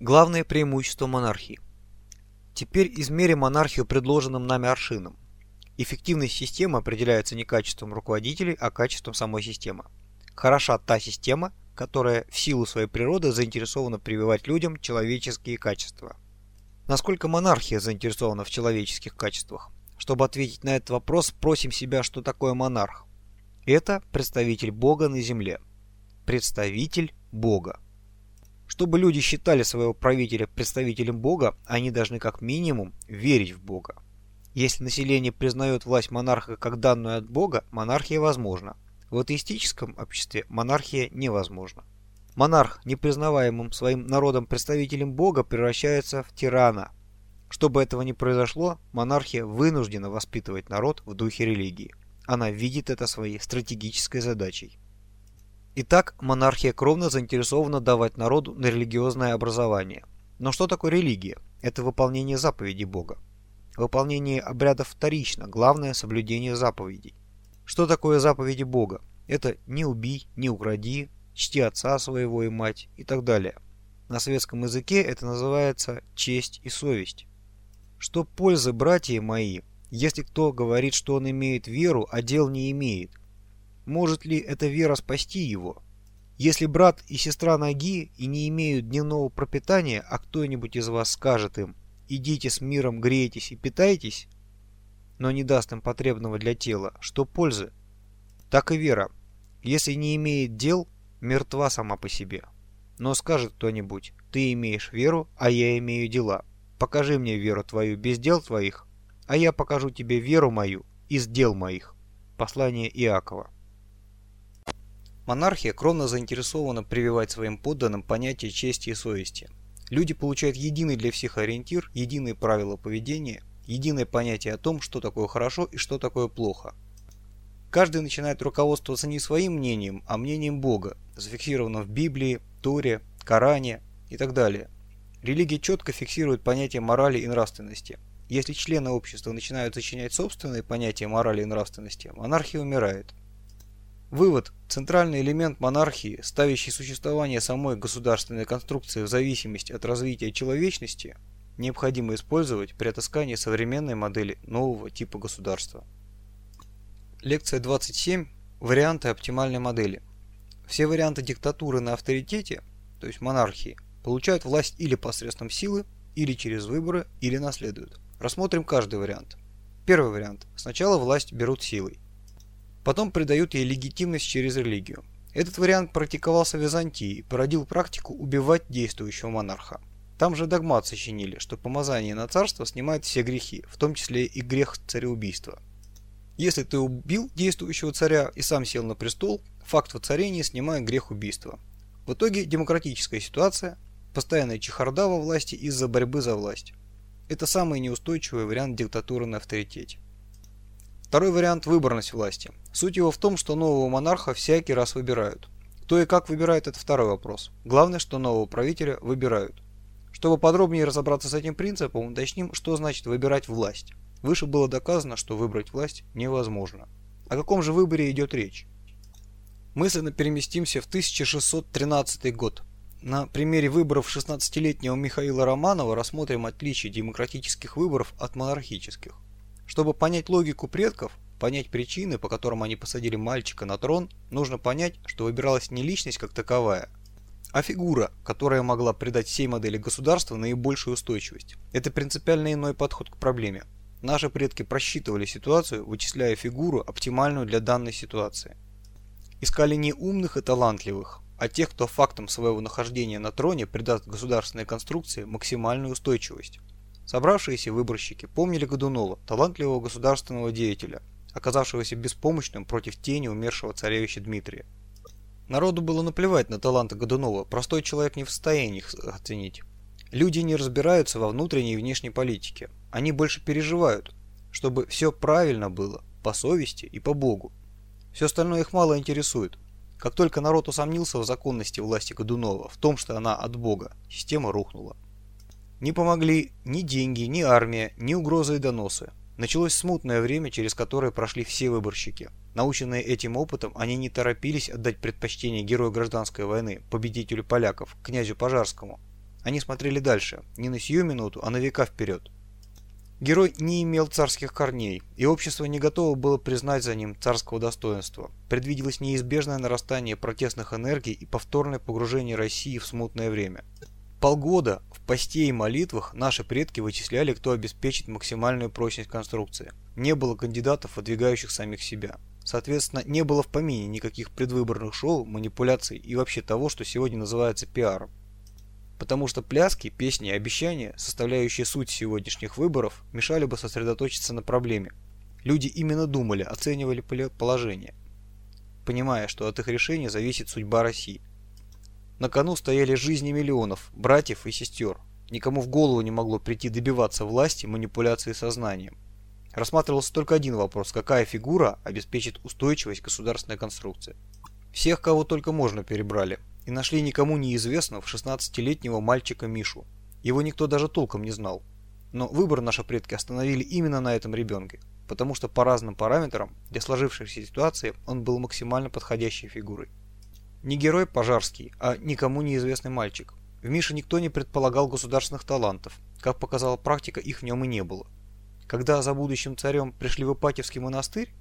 Главное преимущество монархии. Теперь измерим монархию предложенным нами аршином. Эффективность системы определяется не качеством руководителей, а качеством самой системы. Хороша та система, которая в силу своей природы заинтересована прививать людям человеческие качества. Насколько монархия заинтересована в человеческих качествах? Чтобы ответить на этот вопрос, спросим себя, что такое монарх. Это представитель Бога на земле. Представитель Бога. Чтобы люди считали своего правителя представителем Бога, они должны как минимум верить в Бога. Если население признает власть монарха как данную от Бога, монархия возможна. В атеистическом обществе монархия невозможна. Монарх, не признаваемым своим народом представителем Бога, превращается в тирана. Чтобы этого не произошло, монархия вынуждена воспитывать народ в духе религии. Она видит это своей стратегической задачей. Итак, монархия кровно заинтересована давать народу на религиозное образование. Но что такое религия? Это выполнение заповедей Бога. Выполнение обрядов вторично, главное – соблюдение заповедей. Что такое заповеди Бога? Это «не убий», «не укради», «чти отца своего и мать» и так далее. На светском языке это называется «честь и совесть». Что пользы, братья мои, если кто говорит, что он имеет веру, а дел не имеет – может ли эта вера спасти его? Если брат и сестра ноги и не имеют дневного пропитания, а кто-нибудь из вас скажет им «идите с миром, грейтесь и питайтесь», но не даст им потребного для тела, что пользы? Так и вера. Если не имеет дел, мертва сама по себе. Но скажет кто-нибудь «ты имеешь веру, а я имею дела». Покажи мне веру твою без дел твоих, а я покажу тебе веру мою из дел моих. Послание Иакова. Монархия кровно заинтересована прививать своим подданным понятие чести и совести. Люди получают единый для всех ориентир, единые правила поведения, единое понятие о том, что такое хорошо и что такое плохо. Каждый начинает руководствоваться не своим мнением, а мнением Бога, зафиксированным в Библии, Торе, Коране и так далее. Религия четко фиксирует понятие морали и нравственности. Если члены общества начинают сочинять собственные понятия морали и нравственности, монархия умирает. Вывод. Центральный элемент монархии, ставящий существование самой государственной конструкции в зависимости от развития человечности, необходимо использовать при отыскании современной модели нового типа государства. Лекция 27. Варианты оптимальной модели. Все варианты диктатуры на авторитете, то есть монархии, получают власть или посредством силы, или через выборы, или наследуют. Рассмотрим каждый вариант. Первый вариант. Сначала власть берут силой. Потом придают ей легитимность через религию. Этот вариант практиковался в Византии и породил практику убивать действующего монарха. Там же догмат сочинили, что помазание на царство снимает все грехи, в том числе и грех цареубийства. Если ты убил действующего царя и сам сел на престол, факт воцарения снимает грех убийства. В итоге демократическая ситуация, постоянная чехарда во власти из-за борьбы за власть. Это самый неустойчивый вариант диктатуры на авторитете. Второй вариант – выборность власти. Суть его в том, что нового монарха всякий раз выбирают. Кто и как выбирает – это второй вопрос. Главное, что нового правителя выбирают. Чтобы подробнее разобраться с этим принципом, уточним, что значит выбирать власть. Выше было доказано, что выбрать власть невозможно. О каком же выборе идет речь? Мысленно переместимся в 1613 год. На примере выборов 16-летнего Михаила Романова рассмотрим отличие демократических выборов от монархических. Чтобы понять логику предков, понять причины, по которым они посадили мальчика на трон, нужно понять, что выбиралась не личность как таковая, а фигура, которая могла придать всей модели государства наибольшую устойчивость. Это принципиально иной подход к проблеме. Наши предки просчитывали ситуацию, вычисляя фигуру, оптимальную для данной ситуации. Искали не умных и талантливых, а тех, кто фактом своего нахождения на троне придаст государственной конструкции максимальную устойчивость. Собравшиеся выборщики помнили Годунова, талантливого государственного деятеля, оказавшегося беспомощным против тени умершего царевича Дмитрия. Народу было наплевать на таланты Годунова, простой человек не в состоянии их оценить. Люди не разбираются во внутренней и внешней политике. Они больше переживают, чтобы все правильно было, по совести и по Богу. Все остальное их мало интересует. Как только народ усомнился в законности власти Годунова, в том, что она от Бога, система рухнула. Не помогли ни деньги, ни армия, ни угрозы и доносы. Началось смутное время, через которое прошли все выборщики. Наученные этим опытом, они не торопились отдать предпочтение герою гражданской войны, победителю поляков, князю Пожарскому. Они смотрели дальше, не на сию минуту, а на века вперед. Герой не имел царских корней, и общество не готово было признать за ним царского достоинства. Предвиделось неизбежное нарастание протестных энергий и повторное погружение России в смутное время. Полгода в посте и молитвах наши предки вычисляли, кто обеспечит максимальную прочность конструкции. Не было кандидатов, выдвигающих самих себя. Соответственно, не было в помине никаких предвыборных шоу, манипуляций и вообще того, что сегодня называется пиаром. Потому что пляски, песни и обещания, составляющие суть сегодняшних выборов, мешали бы сосредоточиться на проблеме. Люди именно думали, оценивали положение, понимая, что от их решения зависит судьба России. На кону стояли жизни миллионов, братьев и сестер. Никому в голову не могло прийти добиваться власти манипуляции сознанием. Рассматривался только один вопрос, какая фигура обеспечит устойчивость государственной конструкции. Всех, кого только можно, перебрали, и нашли никому неизвестного 16-летнего мальчика Мишу. Его никто даже толком не знал. Но выбор наши предки остановили именно на этом ребенке, потому что по разным параметрам для сложившейся ситуации он был максимально подходящей фигурой. Не герой пожарский, а никому неизвестный мальчик. В Мише никто не предполагал государственных талантов, как показала практика, их в нем и не было. Когда за будущим царем пришли в Ипатьевский монастырь,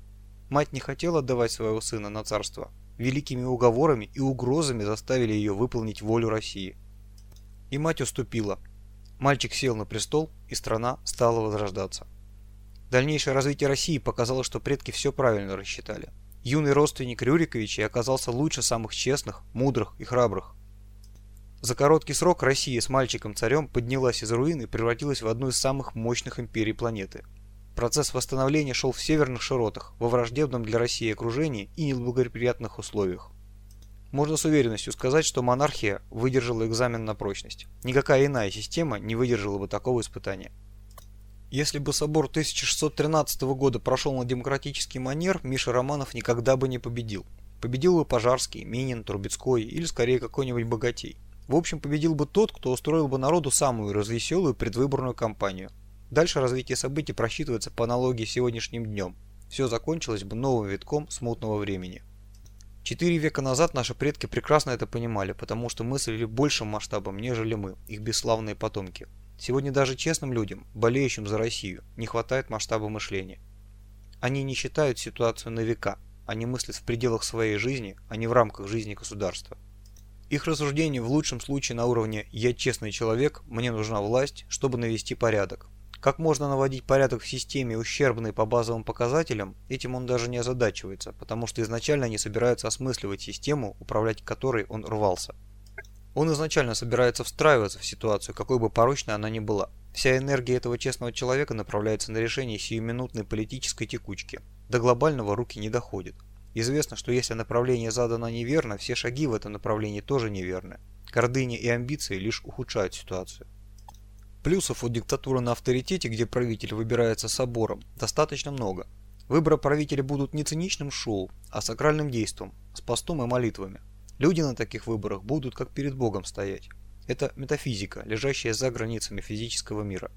мать не хотела отдавать своего сына на царство. Великими уговорами и угрозами заставили ее выполнить волю России. И мать уступила. Мальчик сел на престол, и страна стала возрождаться. Дальнейшее развитие России показало, что предки все правильно рассчитали. Юный родственник Рюриковичей оказался лучше самых честных, мудрых и храбрых. За короткий срок Россия с мальчиком-царем поднялась из руин и превратилась в одну из самых мощных империй планеты. Процесс восстановления шел в северных широтах, во враждебном для России окружении и неблагоприятных условиях. Можно с уверенностью сказать, что монархия выдержала экзамен на прочность. Никакая иная система не выдержала бы такого испытания. Если бы собор 1613 года прошел на демократический манер, Миша Романов никогда бы не победил. Победил бы Пожарский, Минин, Трубецкой или скорее какой-нибудь богатей. В общем, победил бы тот, кто устроил бы народу самую развеселую предвыборную кампанию. Дальше развитие событий просчитывается по аналогии с сегодняшним днем. Все закончилось бы новым витком смутного времени. Четыре века назад наши предки прекрасно это понимали, потому что мыслили большим масштабом, нежели мы, их бесславные потомки. Сегодня даже честным людям, болеющим за Россию, не хватает масштаба мышления. Они не считают ситуацию на века, они мыслят в пределах своей жизни, а не в рамках жизни государства. Их рассуждение в лучшем случае на уровне «я честный человек, мне нужна власть, чтобы навести порядок». Как можно наводить порядок в системе, ущербной по базовым показателям, этим он даже не озадачивается, потому что изначально не собирается осмысливать систему, управлять которой он рвался. Он изначально собирается встраиваться в ситуацию, какой бы порочной она ни была. Вся энергия этого честного человека направляется на решение сиюминутной политической текучки. До глобального руки не доходит. Известно, что если направление задано неверно, все шаги в этом направлении тоже неверны. Гордыня и амбиции лишь ухудшают ситуацию. Плюсов у диктатуры на авторитете, где правитель выбирается собором, достаточно много. Выборы правителя будут не циничным шоу, а сакральным действом, с постом и молитвами. Люди на таких выборах будут как перед Богом стоять. Это метафизика, лежащая за границами физического мира.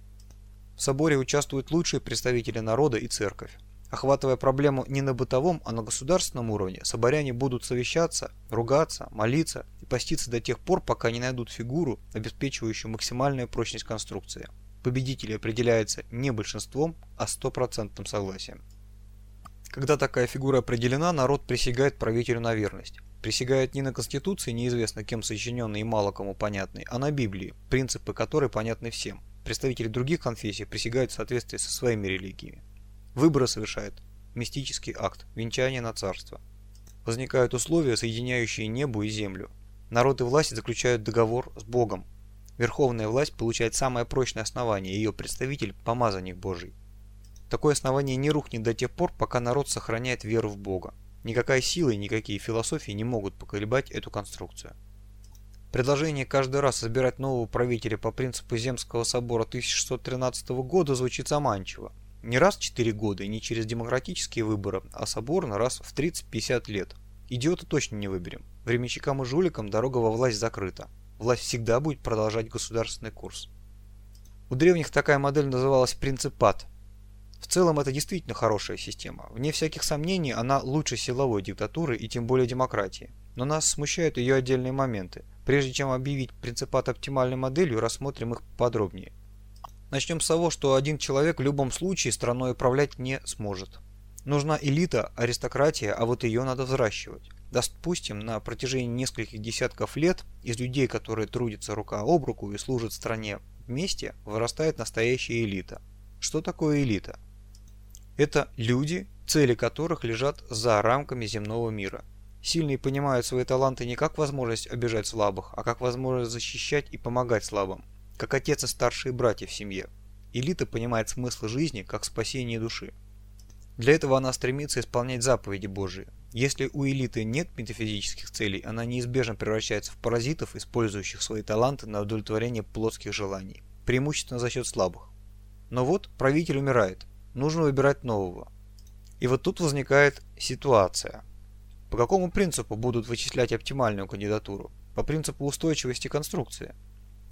В соборе участвуют лучшие представители народа и церковь. Охватывая проблему не на бытовом, а на государственном уровне, соборяне будут совещаться, ругаться, молиться и поститься до тех пор, пока не найдут фигуру, обеспечивающую максимальную прочность конструкции. Победитель определяется не большинством, а стопроцентным согласием. Когда такая фигура определена, народ присягает правителю на верность. Присягает не на Конституции, неизвестно кем сочиненной и мало кому понятной, а на Библии, принципы которой понятны всем. Представители других конфессий присягают в соответствии со своими религиями. Выборы совершает мистический акт, венчание на царство. Возникают условия, соединяющие небо и землю. Народ и власть заключают договор с Богом. Верховная власть получает самое прочное основание, ее представитель – помазанник Божий. Такое основание не рухнет до тех пор, пока народ сохраняет веру в Бога. Никакая сила и никакие философии не могут поколебать эту конструкцию. Предложение каждый раз избирать нового правителя по принципу Земского собора 1613 года звучит заманчиво, не раз в 4 года и не через демократические выборы, а соборно раз в 30-50 лет. Идиота точно не выберем. Временщикам и жуликам дорога во власть закрыта. Власть всегда будет продолжать государственный курс. У древних такая модель называлась принципат. В целом это действительно хорошая система. Вне всяких сомнений она лучше силовой диктатуры и тем более демократии. Но нас смущают ее отдельные моменты. Прежде чем объявить принципат оптимальной моделью, рассмотрим их подробнее. Начнем с того, что один человек в любом случае страной управлять не сможет. Нужна элита, аристократия, а вот ее надо взращивать. Допустим, на протяжении нескольких десятков лет из людей, которые трудятся рука об руку и служат стране вместе, вырастает настоящая элита. Что такое элита? Это люди, цели которых лежат за рамками земного мира. Сильные понимают свои таланты не как возможность обижать слабых, а как возможность защищать и помогать слабым, как отец и старшие братья в семье. Элита понимает смысл жизни как спасение души. Для этого она стремится исполнять заповеди Божии. Если у элиты нет метафизических целей, она неизбежно превращается в паразитов, использующих свои таланты на удовлетворение плотских желаний, преимущественно за счет слабых. Но вот правитель умирает, нужно выбирать нового. И вот тут возникает ситуация. По какому принципу будут вычислять оптимальную кандидатуру? По принципу устойчивости конструкции.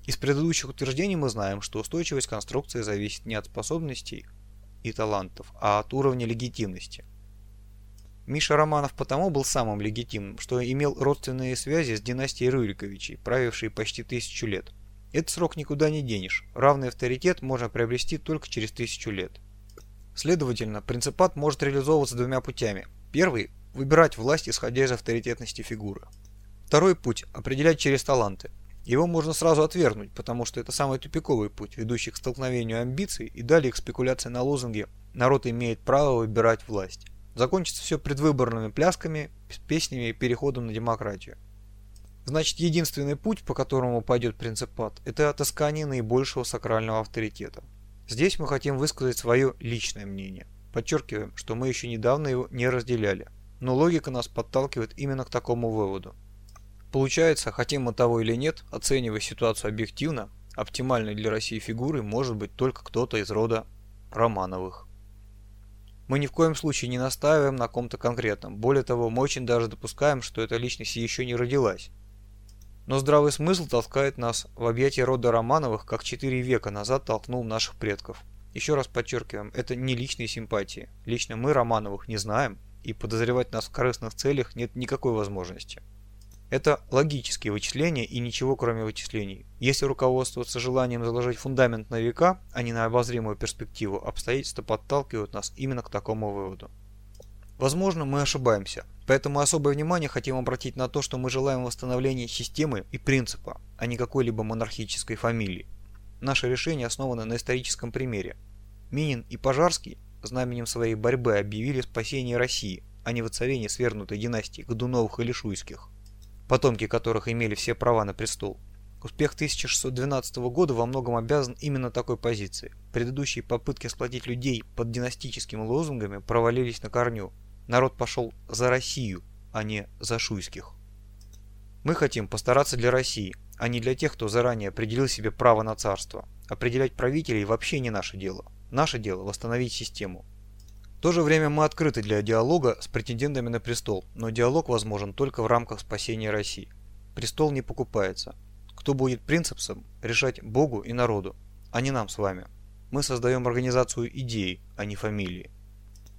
Из предыдущих утверждений мы знаем, что устойчивость конструкции зависит не от способностей и талантов, а от уровня легитимности. Миша Романов потому был самым легитимным, что имел родственные связи с династией Рюриковичей, правившей почти тысячу лет. Этот срок никуда не денешь, равный авторитет можно приобрести только через тысячу лет. Следовательно, принципат может реализовываться двумя путями. Первый – выбирать власть, исходя из авторитетности фигуры. Второй путь – определять через таланты. Его можно сразу отвергнуть, потому что это самый тупиковый путь, ведущий к столкновению амбиций и далее к спекуляции на лозунге «народ имеет право выбирать власть». Закончится все предвыборными плясками, песнями и переходом на демократию. Значит, единственный путь, по которому пойдет принципат, это отыскание наибольшего сакрального авторитета. Здесь мы хотим высказать свое личное мнение. Подчеркиваем, что мы еще недавно его не разделяли, но логика нас подталкивает именно к такому выводу. Получается, хотим мы того или нет, оценивая ситуацию объективно, оптимальной для России фигурой может быть только кто-то из рода Романовых. Мы ни в коем случае не настаиваем на ком-то конкретном, более того, мы очень даже допускаем, что эта личность еще не родилась. Но здравый смысл толкает нас в объятия рода Романовых, как четыре века назад толкнул наших предков. Еще раз подчеркиваем, это не личные симпатии. Лично мы Романовых не знаем, и подозревать нас в корыстных целях нет никакой возможности. Это логические вычисления и ничего кроме вычислений. Если руководствоваться желанием заложить фундамент на века, а не на обозримую перспективу, обстоятельства подталкивают нас именно к такому выводу. Возможно, мы ошибаемся, поэтому особое внимание хотим обратить на то, что мы желаем восстановления системы и принципа, а не какой-либо монархической фамилии. Наше решение основано на историческом примере. Минин и Пожарский знаменем своей борьбы объявили спасение России, а не воцарение свергнутой династии Годуновых или Шуйских потомки которых имели все права на престол. Успех 1612 года во многом обязан именно такой позиции. Предыдущие попытки сплотить людей под династическими лозунгами провалились на корню. Народ пошел за Россию, а не за шуйских. Мы хотим постараться для России, а не для тех, кто заранее определил себе право на царство. Определять правителей вообще не наше дело. Наше дело – восстановить систему то же время мы открыты для диалога с претендентами на престол, но диалог возможен только в рамках спасения России. Престол не покупается. Кто будет принципсом, решать Богу и народу, а не нам с вами. Мы создаем организацию идеи, а не фамилии.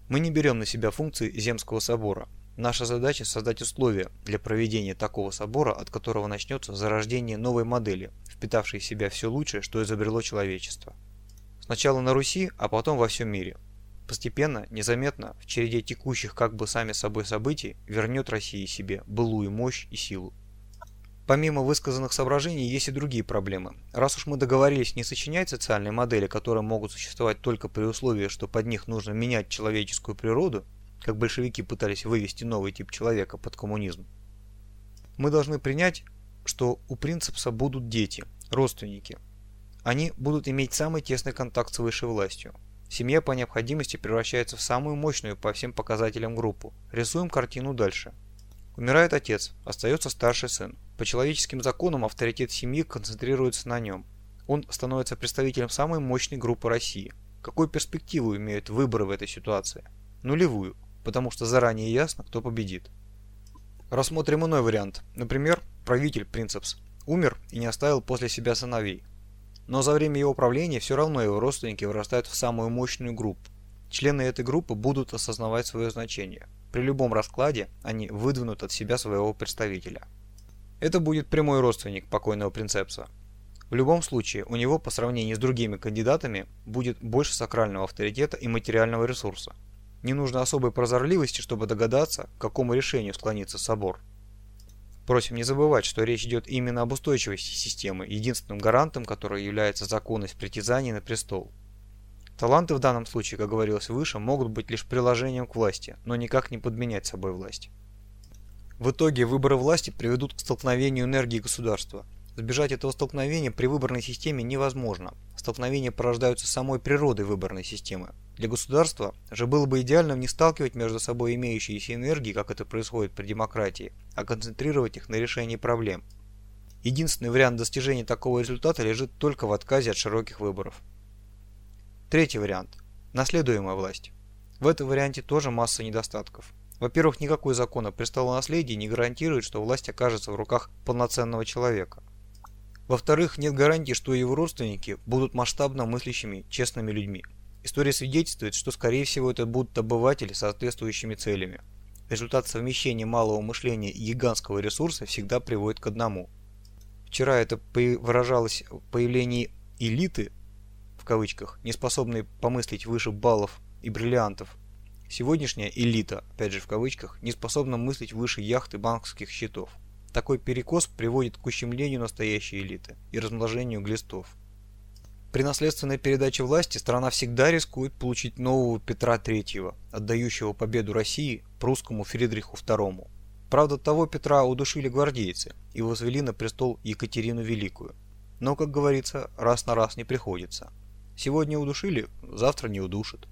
Мы не берем на себя функции Земского собора. Наша задача создать условия для проведения такого собора, от которого начнется зарождение новой модели, впитавшей в себя все лучшее, что изобрело человечество. Сначала на Руси, а потом во всем мире. Постепенно, незаметно, в череде текущих как бы сами собой событий, вернет России себе былую мощь и силу. Помимо высказанных соображений, есть и другие проблемы. Раз уж мы договорились не сочинять социальные модели, которые могут существовать только при условии, что под них нужно менять человеческую природу, как большевики пытались вывести новый тип человека под коммунизм, мы должны принять, что у принципса будут дети, родственники. Они будут иметь самый тесный контакт с высшей властью. Семья по необходимости превращается в самую мощную по всем показателям группу. Рисуем картину дальше. Умирает отец, остается старший сын. По человеческим законам авторитет семьи концентрируется на нем. Он становится представителем самой мощной группы России. Какую перспективу имеют выборы в этой ситуации? Нулевую, потому что заранее ясно, кто победит. Рассмотрим иной вариант. Например, правитель Принцепс умер и не оставил после себя сыновей. Но за время его правления все равно его родственники вырастают в самую мощную группу. Члены этой группы будут осознавать свое значение. При любом раскладе они выдвинут от себя своего представителя. Это будет прямой родственник покойного принцепса. В любом случае, у него по сравнению с другими кандидатами будет больше сакрального авторитета и материального ресурса. Не нужно особой прозорливости, чтобы догадаться, к какому решению склонится собор. Просим не забывать, что речь идет именно об устойчивости системы, единственным гарантом которой является законность притязаний на престол. Таланты в данном случае, как говорилось выше, могут быть лишь приложением к власти, но никак не подменять собой власть. В итоге выборы власти приведут к столкновению энергии государства. Сбежать этого столкновения при выборной системе невозможно. Столкновения порождаются самой природой выборной системы. Для государства же было бы идеально не сталкивать между собой имеющиеся энергии, как это происходит при демократии, а концентрировать их на решении проблем. Единственный вариант достижения такого результата лежит только в отказе от широких выборов. Третий вариант – наследуемая власть. В этом варианте тоже масса недостатков. Во-первых, никакой закон о престолонаследии не гарантирует, что власть окажется в руках полноценного человека. Во-вторых, нет гарантии, что его родственники будут масштабно мыслящими, честными людьми. История свидетельствует, что скорее всего это будут обыватели с соответствующими целями. Результат совмещения малого мышления и гигантского ресурса всегда приводит к одному. Вчера это выражалось в появлении элиты, в кавычках, не способной помыслить выше баллов и бриллиантов, Сегодняшняя элита, опять же в кавычках, не способна мыслить выше яхт и банковских счетов. Такой перекос приводит к ущемлению настоящей элиты и размножению глистов. При наследственной передаче власти страна всегда рискует получить нового Петра III, отдающего победу России прусскому Фридриху II. Правда, того Петра удушили гвардейцы и возвели на престол Екатерину Великую. Но, как говорится, раз на раз не приходится. Сегодня удушили, завтра не удушат.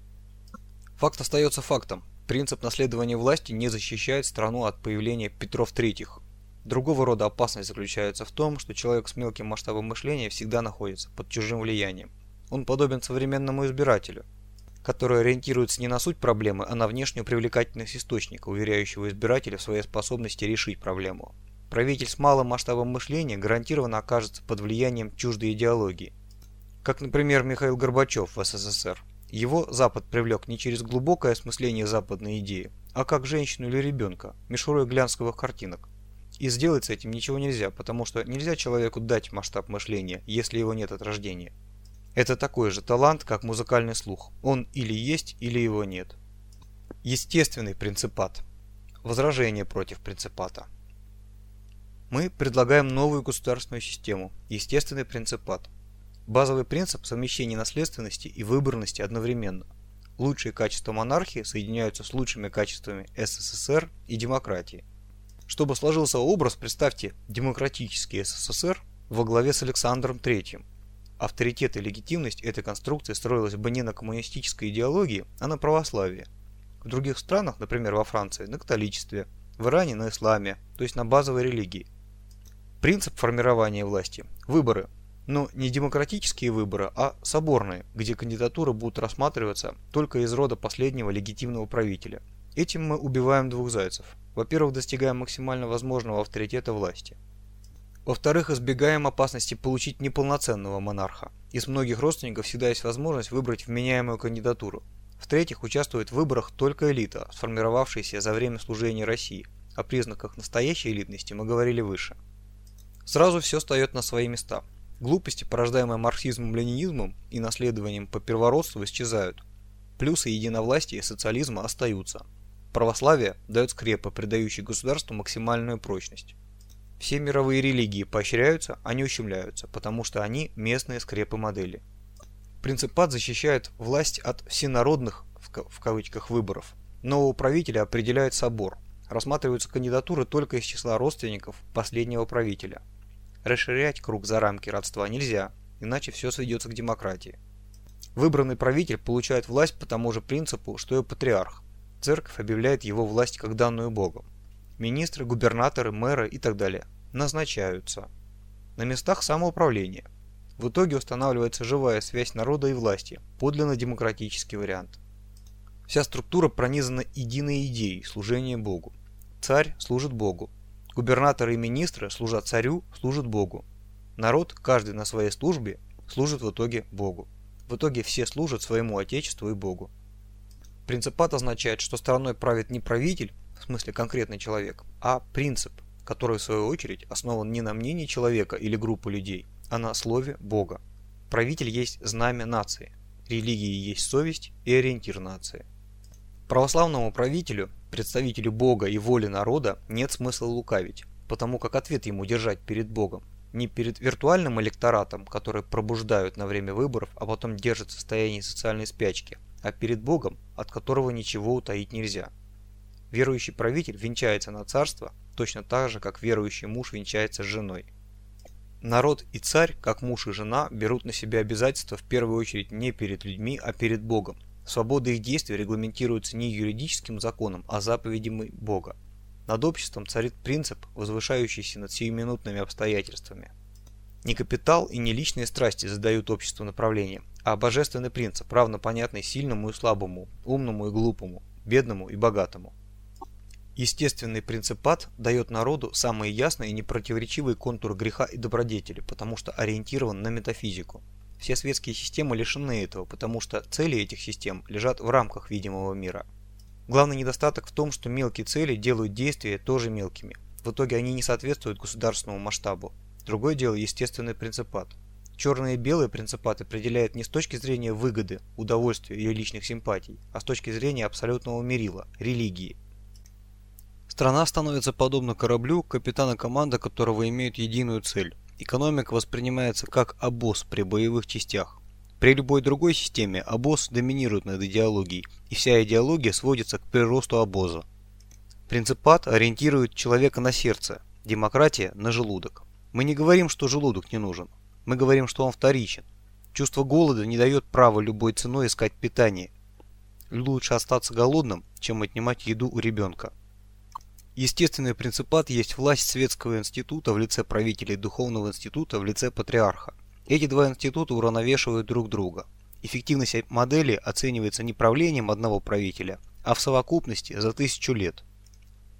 Факт остается фактом. Принцип наследования власти не защищает страну от появления Петров Третьих. Другого рода опасность заключается в том, что человек с мелким масштабом мышления всегда находится под чужим влиянием. Он подобен современному избирателю, который ориентируется не на суть проблемы, а на внешнюю привлекательность источника, уверяющего избирателя в своей способности решить проблему. Правитель с малым масштабом мышления гарантированно окажется под влиянием чуждой идеологии. Как, например, Михаил Горбачев в СССР. Его Запад привлек не через глубокое осмысление западной идеи, а как женщину или ребенка, мишурой глянцевых картинок. И сделать с этим ничего нельзя, потому что нельзя человеку дать масштаб мышления, если его нет от рождения. Это такой же талант, как музыкальный слух. Он или есть, или его нет. Естественный принципат. Возражение против принципата. Мы предлагаем новую государственную систему – естественный принципат. Базовый принцип совмещения наследственности и выборности одновременно. Лучшие качества монархии соединяются с лучшими качествами СССР и демократии. Чтобы сложился образ, представьте демократический СССР во главе с Александром III. Авторитет и легитимность этой конструкции строилась бы не на коммунистической идеологии, а на православии. В других странах, например во Франции, на католичестве, в Иране на исламе, то есть на базовой религии. Принцип формирования власти – выборы – но не демократические выборы, а соборные, где кандидатуры будут рассматриваться только из рода последнего легитимного правителя. Этим мы убиваем двух зайцев. Во-первых, достигаем максимально возможного авторитета власти. Во-вторых, избегаем опасности получить неполноценного монарха. Из многих родственников всегда есть возможность выбрать вменяемую кандидатуру. В-третьих, участвует в выборах только элита, сформировавшаяся за время служения России. О признаках настоящей элитности мы говорили выше. Сразу все встает на свои места. Глупости, порождаемые марксизмом-ленинизмом и наследованием по первородству, исчезают. Плюсы единовластия и социализма остаются. Православие дает скрепы, придающие государству максимальную прочность. Все мировые религии поощряются, а не ущемляются, потому что они местные скрепы модели. Принципат защищает власть от всенародных, в кавычках, выборов. Нового правителя определяет собор. Рассматриваются кандидатуры только из числа родственников последнего правителя – Расширять круг за рамки родства нельзя, иначе все сведется к демократии. Выбранный правитель получает власть по тому же принципу, что и патриарх. Церковь объявляет его власть как данную Богом. Министры, губернаторы, мэры и так далее назначаются. На местах самоуправления. В итоге устанавливается живая связь народа и власти, подлинно демократический вариант. Вся структура пронизана единой идеей служения Богу. Царь служит Богу, Губернаторы и министры служат царю, служат Богу. Народ, каждый на своей службе, служит в итоге Богу. В итоге все служат своему Отечеству и Богу. Принципат означает, что страной правит не правитель, в смысле конкретный человек, а принцип. который в свою очередь основан не на мнении человека или группы людей, а на слове Бога. Правитель есть знамя нации, религия есть совесть и ориентир нации. Православному правителю, представителю Бога и воли народа нет смысла лукавить, потому как ответ ему держать перед Богом. Не перед виртуальным электоратом, который пробуждают на время выборов, а потом держат в состоянии социальной спячки, а перед Богом, от которого ничего утаить нельзя. Верующий правитель венчается на царство точно так же, как верующий муж венчается с женой. Народ и царь, как муж и жена, берут на себя обязательства в первую очередь не перед людьми, а перед Богом. Свобода их действий регламентируется не юридическим законом, а заповедями Бога. Над обществом царит принцип, возвышающийся над сиюминутными обстоятельствами. Не капитал и не личные страсти задают обществу направление, а божественный принцип, равно понятный сильному и слабому, умному и глупому, бедному и богатому. Естественный принципат дает народу самые ясные и непротиворечивые контуры греха и добродетели, потому что ориентирован на метафизику. Все светские системы лишены этого, потому что цели этих систем лежат в рамках видимого мира. Главный недостаток в том, что мелкие цели делают действия тоже мелкими. В итоге они не соответствуют государственному масштабу. Другое дело – естественный принципат. Черные и белые принципаты определяют не с точки зрения выгоды, удовольствия или личных симпатий, а с точки зрения абсолютного мерила – религии. Страна становится подобна кораблю, капитан и команда которого имеют единую цель. Экономика воспринимается как обоз при боевых частях. При любой другой системе обоз доминирует над идеологией, и вся идеология сводится к приросту обоза. Принципат ориентирует человека на сердце, демократия – на желудок. Мы не говорим, что желудок не нужен. Мы говорим, что он вторичен. Чувство голода не дает права любой ценой искать питание. Лучше остаться голодным, чем отнимать еду у ребенка. Естественный принципат есть власть светского института в лице правителей духовного института в лице патриарха. Эти два института уравновешивают друг друга. Эффективность модели оценивается не правлением одного правителя, а в совокупности за тысячу лет.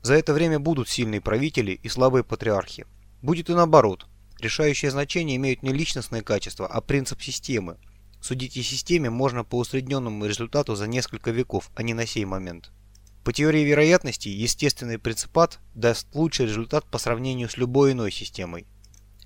За это время будут сильные правители и слабые патриархи. Будет и наоборот. Решающее значение имеют не личностные качества, а принцип системы. Судить о системе можно по усредненному результату за несколько веков, а не на сей момент. По теории вероятности, естественный принципат даст лучший результат по сравнению с любой иной системой.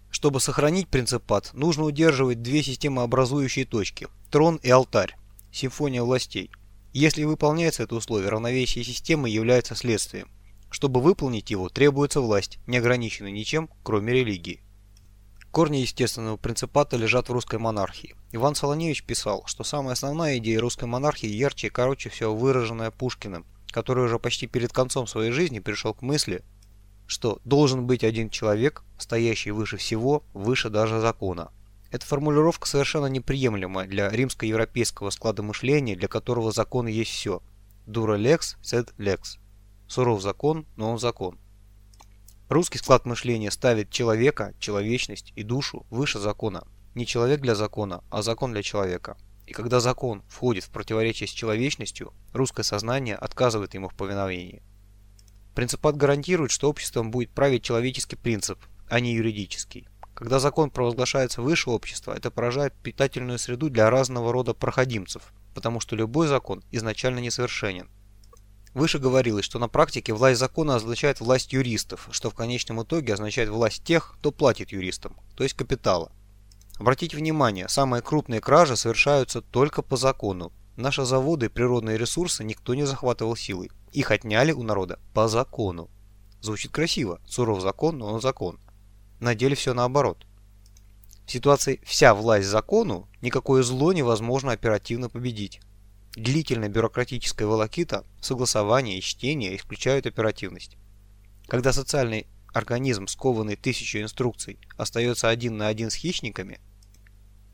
Чтобы сохранить принципат, нужно удерживать две системообразующие точки – трон и алтарь, симфония властей. Если выполняется это условие, равновесие системы является следствием. Чтобы выполнить его, требуется власть, не ограниченная ничем, кроме религии. Корни естественного принципата лежат в русской монархии. Иван Солоневич писал, что самая основная идея русской монархии ярче и короче всего выраженная Пушкиным – который уже почти перед концом своей жизни пришел к мысли, что должен быть один человек, стоящий выше всего, выше даже закона. Эта формулировка совершенно неприемлема для римско-европейского склада мышления, для которого закон есть все. Дура лекс, сед лекс. Суров закон, но он закон. Русский склад мышления ставит человека, человечность и душу выше закона. Не человек для закона, а закон для человека. И когда закон входит в противоречие с человечностью, русское сознание отказывает ему в повиновении. Принципат гарантирует, что обществом будет править человеческий принцип, а не юридический. Когда закон провозглашается выше общества, это поражает питательную среду для разного рода проходимцев, потому что любой закон изначально несовершенен. Выше говорилось, что на практике власть закона означает власть юристов, что в конечном итоге означает власть тех, кто платит юристам, то есть капитала. Обратите внимание, самые крупные кражи совершаются только по закону. Наши заводы и природные ресурсы никто не захватывал силой. Их отняли у народа по закону. Звучит красиво, суров закон, но он закон. На деле все наоборот. В ситуации «вся власть закону» никакое зло невозможно оперативно победить. Длительная бюрократическая волокита, согласование и чтение исключают оперативность. Когда социальный организм, скованный тысячу инструкций, остается один на один с хищниками,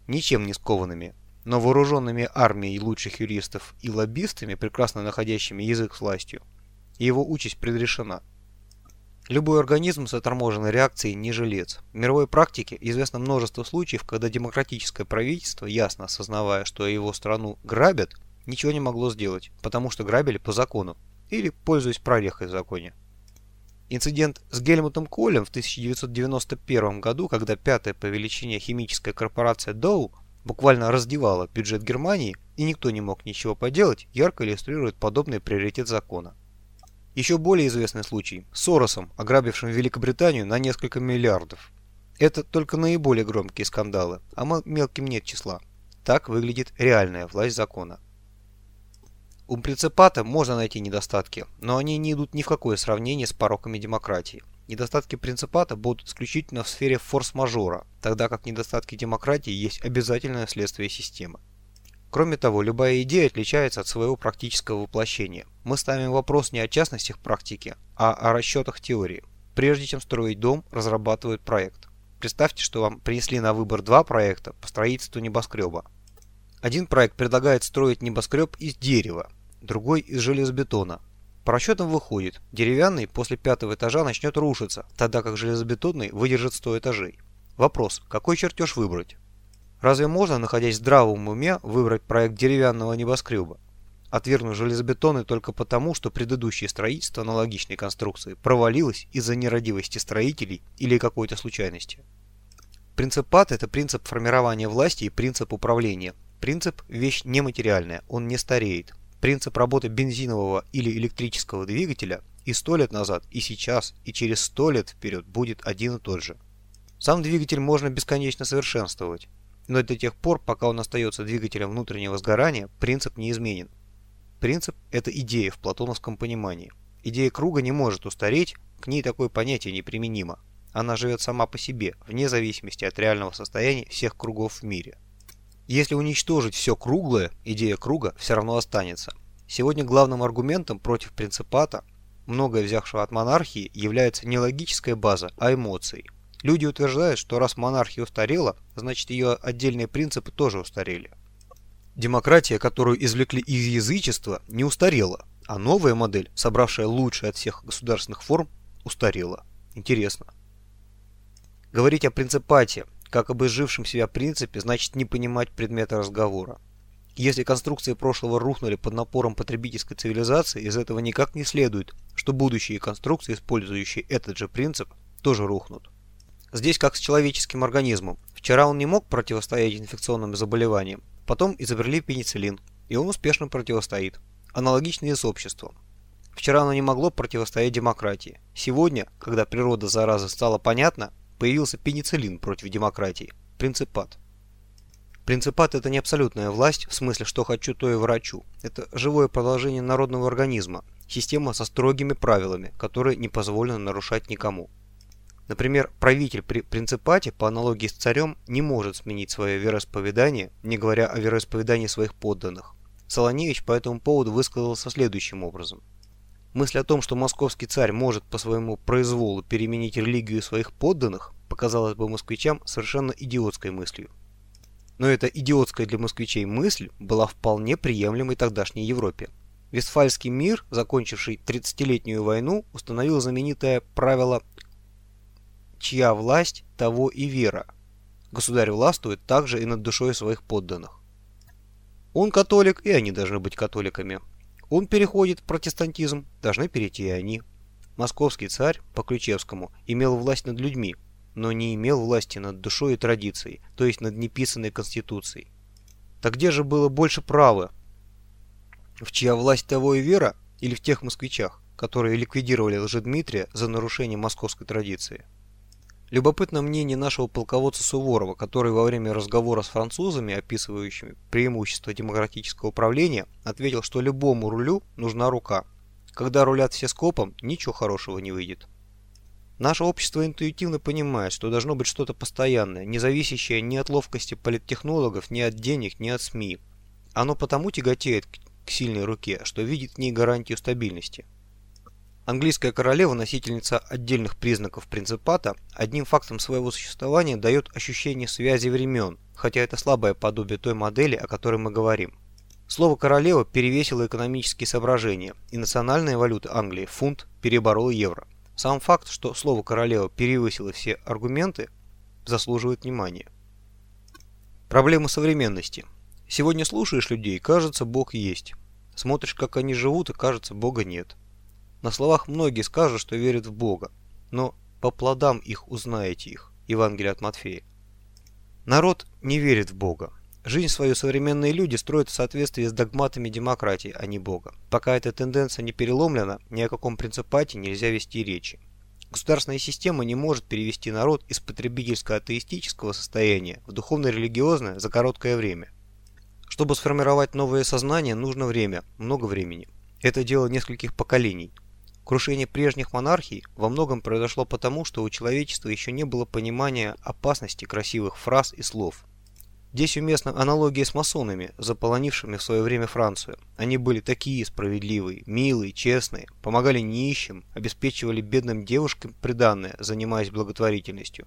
ничем не скованными, но вооруженными армией лучших юристов и лоббистами, прекрасно находящими язык с властью, его участь предрешена. Любой организм с отторможенной реакцией не жилец. В мировой практике известно множество случаев, когда демократическое правительство, ясно осознавая, что его страну грабят, ничего не могло сделать, потому что грабили по закону или пользуясь прорехой в законе. Инцидент с Гельмутом Колем в 1991 году, когда пятая по величине химическая корпорация Dow буквально раздевала бюджет Германии и никто не мог ничего поделать, ярко иллюстрирует подобный приоритет закона. Еще более известный случай Соросом, ограбившим Великобританию на несколько миллиардов. Это только наиболее громкие скандалы, а мелким нет числа. Так выглядит реальная власть закона. У принципата можно найти недостатки, но они не идут ни в какое сравнение с пороками демократии. Недостатки принципата будут исключительно в сфере форс-мажора, тогда как недостатки демократии есть обязательное следствие системы. Кроме того, любая идея отличается от своего практического воплощения. Мы ставим вопрос не о частностях практики, а о расчетах теории. Прежде чем строить дом, разрабатывают проект. Представьте, что вам принесли на выбор два проекта по строительству небоскреба. Один проект предлагает строить небоскреб из дерева, другой из железобетона. По расчетам выходит, деревянный после пятого этажа начнет рушиться, тогда как железобетонный выдержит 100 этажей. Вопрос, какой чертеж выбрать? Разве можно, находясь в здравом уме, выбрать проект деревянного небоскреба? Отвергнув железобетонный только потому, что предыдущее строительство аналогичной конструкции провалилось из-за нерадивости строителей или какой-то случайности. Принципат – это принцип формирования власти и принцип управления. Принцип – вещь нематериальная, он не стареет. Принцип работы бензинового или электрического двигателя и сто лет назад, и сейчас, и через сто лет вперед будет один и тот же. Сам двигатель можно бесконечно совершенствовать. Но до тех пор, пока он остается двигателем внутреннего сгорания, принцип не изменен. Принцип – это идея в платоновском понимании. Идея круга не может устареть, к ней такое понятие неприменимо. Она живет сама по себе, вне зависимости от реального состояния всех кругов в мире. Если уничтожить все круглое, идея круга все равно останется. Сегодня главным аргументом против принципата, многое взявшего от монархии, является не логическая база, а эмоции. Люди утверждают, что раз монархия устарела, значит ее отдельные принципы тоже устарели. Демократия, которую извлекли из язычества, не устарела, а новая модель, собравшая лучшее от всех государственных форм, устарела. Интересно. Говорить о принципате, как об изжившем себя принципе, значит не понимать предмета разговора. Если конструкции прошлого рухнули под напором потребительской цивилизации, из этого никак не следует, что будущие конструкции, использующие этот же принцип, тоже рухнут. Здесь как с человеческим организмом. Вчера он не мог противостоять инфекционным заболеваниям, потом изобрели пенициллин, и он успешно противостоит. Аналогично и с обществом. Вчера оно не могло противостоять демократии. Сегодня, когда природа заразы стала понятна, появился пенициллин против демократии. Принципат. Принципат – это не абсолютная власть, в смысле, что хочу, то и врачу. Это живое продолжение народного организма, система со строгими правилами, которые не позволено нарушать никому. Например, правитель при принципате, по аналогии с царем, не может сменить свое вероисповедание, не говоря о вероисповедании своих подданных. Солоневич по этому поводу высказался следующим образом. Мысль о том, что московский царь может по своему произволу переменить религию своих подданных, показалась бы москвичам совершенно идиотской мыслью. Но эта идиотская для москвичей мысль была вполне приемлемой тогдашней Европе. Вестфальский мир, закончивший 30-летнюю войну, установил знаменитое правило чья власть, того и вера. Государь властвует также и над душой своих подданных. Он католик, и они должны быть католиками. Он переходит в протестантизм, должны перейти и они. Московский царь, по Ключевскому, имел власть над людьми, но не имел власти над душой и традицией, то есть над неписанной конституцией. Так где же было больше права? В чья власть того и вера, или в тех москвичах, которые ликвидировали Лжедмитрия за нарушение московской традиции? Любопытно мнение нашего полководца Суворова, который во время разговора с французами, описывающими преимущества демократического управления, ответил, что любому рулю нужна рука. Когда рулят все скопом, ничего хорошего не выйдет. Наше общество интуитивно понимает, что должно быть что-то постоянное, не зависящее ни от ловкости политтехнологов, ни от денег, ни от СМИ. Оно потому тяготеет к сильной руке, что видит в ней гарантию стабильности. Английская королева, носительница отдельных признаков принципата, одним фактом своего существования дает ощущение связи времен, хотя это слабое подобие той модели, о которой мы говорим. Слово «королева» перевесило экономические соображения, и национальная валюта Англии, фунт, переборола евро. Сам факт, что слово «королева» перевесило все аргументы, заслуживает внимания. Проблема современности. Сегодня слушаешь людей, кажется, Бог есть. Смотришь, как они живут, и кажется, Бога нет. На словах многие скажут, что верят в Бога, но по плодам их узнаете их. Евангелие от Матфея. Народ не верит в Бога. Жизнь свою современные люди строят в соответствии с догматами демократии, а не Бога. Пока эта тенденция не переломлена, ни о каком принципате нельзя вести речи. Государственная система не может перевести народ из потребительско-атеистического состояния в духовно-религиозное за короткое время. Чтобы сформировать новое сознание, нужно время, много времени. Это дело нескольких поколений. Крушение прежних монархий во многом произошло потому, что у человечества еще не было понимания опасности красивых фраз и слов. Здесь уместна аналогия с масонами, заполонившими в свое время Францию. Они были такие справедливые, милые, честные, помогали нищим, обеспечивали бедным девушкам приданное, занимаясь благотворительностью.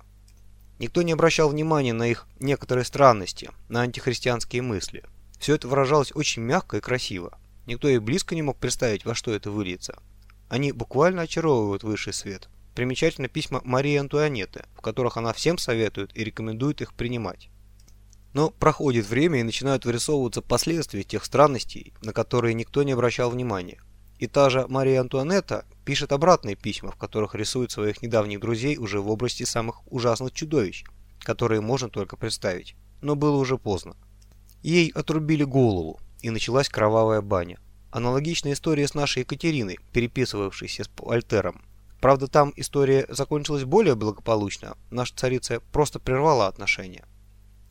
Никто не обращал внимания на их некоторые странности, на антихристианские мысли – все это выражалось очень мягко и красиво. Никто и близко не мог представить, во что это выльется. Они буквально очаровывают высший свет. Примечательно письма Марии Антуанетты, в которых она всем советует и рекомендует их принимать. Но проходит время и начинают вырисовываться последствия тех странностей, на которые никто не обращал внимания. И та же Мария Антуанетта пишет обратные письма, в которых рисует своих недавних друзей уже в области самых ужасных чудовищ, которые можно только представить. Но было уже поздно. Ей отрубили голову, и началась кровавая баня. Аналогичная история с нашей Екатериной, переписывавшейся с Альтером. Правда, там история закончилась более благополучно, наша царица просто прервала отношения.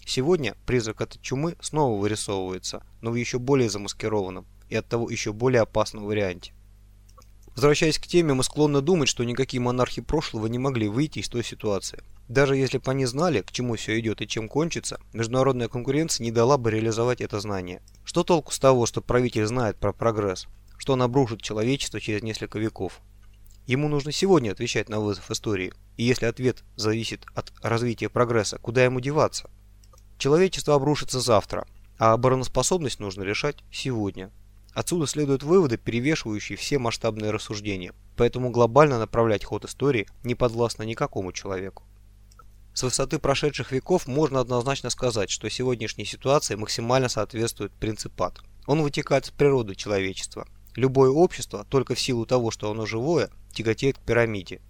Сегодня призрак этой чумы снова вырисовывается, но в еще более замаскированном и оттого еще более опасном варианте. Возвращаясь к теме, мы склонны думать, что никакие монархи прошлого не могли выйти из той ситуации. Даже если бы они знали, к чему все идет и чем кончится, международная конкуренция не дала бы реализовать это знание. Что толку с того, что правитель знает про прогресс, что он обрушит человечество через несколько веков? Ему нужно сегодня отвечать на вызов истории, и если ответ зависит от развития прогресса, куда ему деваться? Человечество обрушится завтра, а обороноспособность нужно решать сегодня. Отсюда следуют выводы, перевешивающие все масштабные рассуждения, поэтому глобально направлять ход истории не подвластно никакому человеку. С высоты прошедших веков можно однозначно сказать, что сегодняшняя ситуация максимально соответствует принципату. Он вытекает из природы человечества. Любое общество, только в силу того, что оно живое, тяготеет к пирамиде.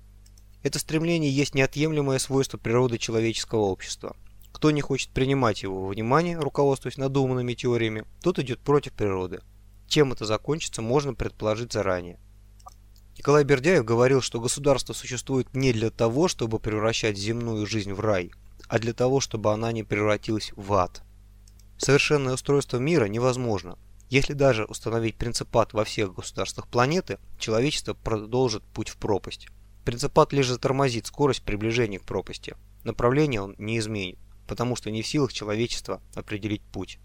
Это стремление есть неотъемлемое свойство природы человеческого общества. Кто не хочет принимать его во внимание, руководствуясь надуманными теориями, тот идет против природы. Чем это закончится, можно предположить заранее. Николай Бердяев говорил, что государство существует не для того, чтобы превращать земную жизнь в рай, а для того, чтобы она не превратилась в ад. Совершенное устройство мира невозможно. Если даже установить принципат во всех государствах планеты, человечество продолжит путь в пропасть. Принципат лишь затормозит скорость приближения к пропасти. Направление он не изменит, потому что не в силах человечества определить путь.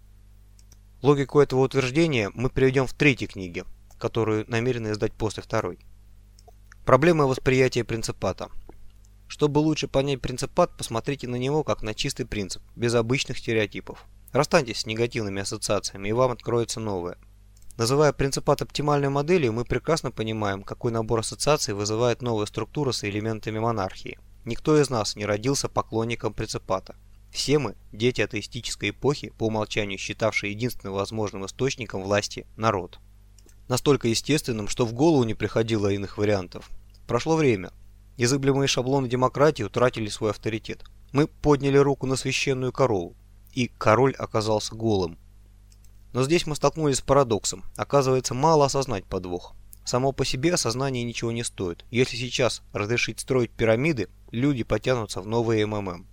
Логику этого утверждения мы приведем в третьей книге, которую намерены издать после второй. Проблема восприятия принципата. Чтобы лучше понять принципат, посмотрите на него как на чистый принцип, без обычных стереотипов. Расстаньтесь с негативными ассоциациями, и вам откроется новое. Называя принципат оптимальной моделью, мы прекрасно понимаем, какой набор ассоциаций вызывает новая структура с элементами монархии. Никто из нас не родился поклонником принципата. Все мы – дети атеистической эпохи, по умолчанию считавшие единственным возможным источником власти – народ настолько естественным, что в голову не приходило иных вариантов. Прошло время. Незыблемые шаблоны демократии утратили свой авторитет. Мы подняли руку на священную корову, и король оказался голым. Но здесь мы столкнулись с парадоксом. Оказывается, мало осознать подвох. Само по себе осознание ничего не стоит. Если сейчас разрешить строить пирамиды, люди потянутся в новые МММ.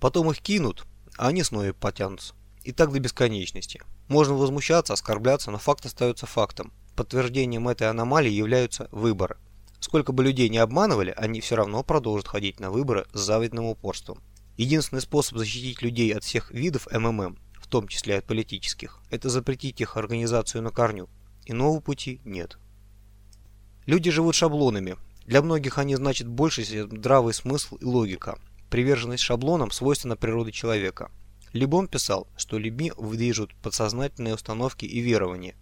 Потом их кинут, а они снова потянутся. И так до бесконечности. Можно возмущаться, оскорбляться, но факт остается фактом. Подтверждением этой аномалии являются выборы. Сколько бы людей не обманывали, они все равно продолжат ходить на выборы с завидным упорством. Единственный способ защитить людей от всех видов МММ, в том числе от политических, это запретить их организацию на корню. Иного пути нет. Люди живут шаблонами. Для многих они значат больше здравый смысл и логика. Приверженность шаблонам свойственна природе человека. Либон писал, что людьми движут подсознательные установки и верования.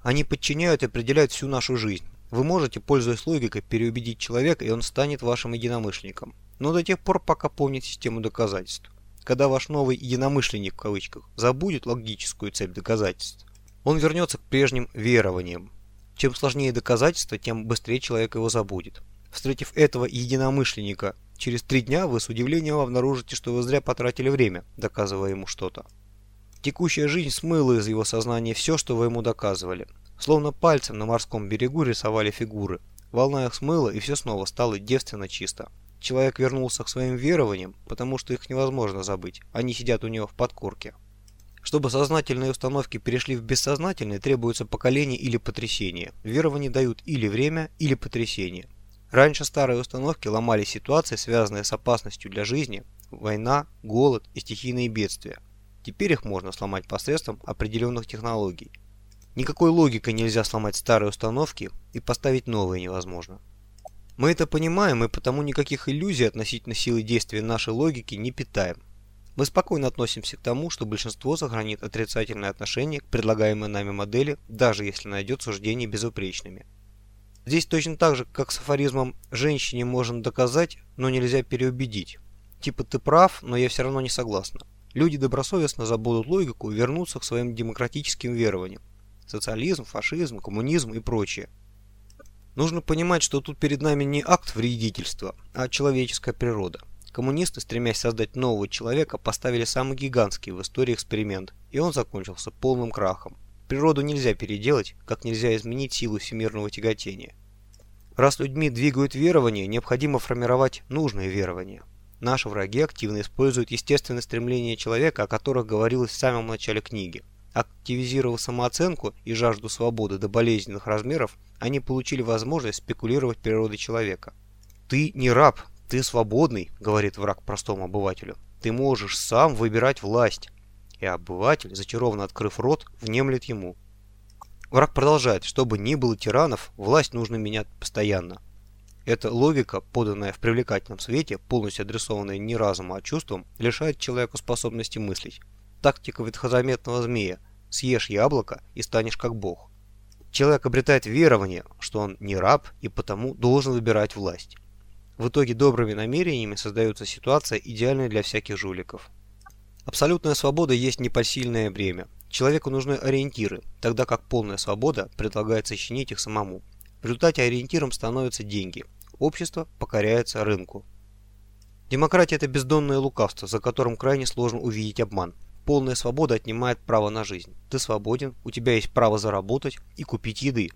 Они подчиняют и определяют всю нашу жизнь. Вы можете, пользуясь логикой, переубедить человека, и он станет вашим единомышленником. Но до тех пор, пока помнит систему доказательств. Когда ваш новый «единомышленник» в кавычках забудет логическую цепь доказательств, он вернется к прежним верованиям. Чем сложнее доказательства, тем быстрее человек его забудет. Встретив этого единомышленника Через три дня вы с удивлением обнаружите, что вы зря потратили время, доказывая ему что-то. Текущая жизнь смыла из его сознания все, что вы ему доказывали. Словно пальцем на морском берегу рисовали фигуры. Волна их смыла, и все снова стало девственно чисто. Человек вернулся к своим верованиям, потому что их невозможно забыть. Они сидят у него в подкорке. Чтобы сознательные установки перешли в бессознательные, требуется поколение или потрясение. Верования дают или время, или потрясение. Раньше старые установки ломали ситуации, связанные с опасностью для жизни, война, голод и стихийные бедствия. Теперь их можно сломать посредством определенных технологий. Никакой логикой нельзя сломать старые установки и поставить новые невозможно. Мы это понимаем и потому никаких иллюзий относительно силы действия нашей логики не питаем. Мы спокойно относимся к тому, что большинство сохранит отрицательное отношение к предлагаемой нами модели, даже если найдет суждения безупречными. Здесь точно так же, как с афоризмом «женщине можно доказать, но нельзя переубедить». Типа ты прав, но я все равно не согласна. Люди добросовестно забудут логику и вернутся к своим демократическим верованиям. Социализм, фашизм, коммунизм и прочее. Нужно понимать, что тут перед нами не акт вредительства, а человеческая природа. Коммунисты, стремясь создать нового человека, поставили самый гигантский в истории эксперимент, и он закончился полным крахом. Природу нельзя переделать, как нельзя изменить силу всемирного тяготения. Раз людьми двигают верования, необходимо формировать нужные верования. Наши враги активно используют естественное стремление человека, о которых говорилось в самом начале книги. Активизировав самооценку и жажду свободы до болезненных размеров, они получили возможность спекулировать природой человека. «Ты не раб, ты свободный», — говорит враг простому обывателю. «Ты можешь сам выбирать власть». И обыватель, зачарованно открыв рот, внемлет ему. Враг продолжает, чтобы ни было тиранов, власть нужно менять постоянно. Эта логика, поданная в привлекательном свете, полностью адресованная не разуму, а чувствам, лишает человека способности мыслить. Тактика ветхозаметного змея «съешь яблоко и станешь как бог». Человек обретает верование, что он не раб и потому должен выбирать власть. В итоге добрыми намерениями создается ситуация, идеальная для всяких жуликов. Абсолютная свобода есть непосильное бремя. Человеку нужны ориентиры, тогда как полная свобода предлагает сочинить их самому. В результате ориентиром становятся деньги. Общество покоряется рынку. Демократия – это бездонное лукавство, за которым крайне сложно увидеть обман. Полная свобода отнимает право на жизнь. Ты свободен, у тебя есть право заработать и купить еды.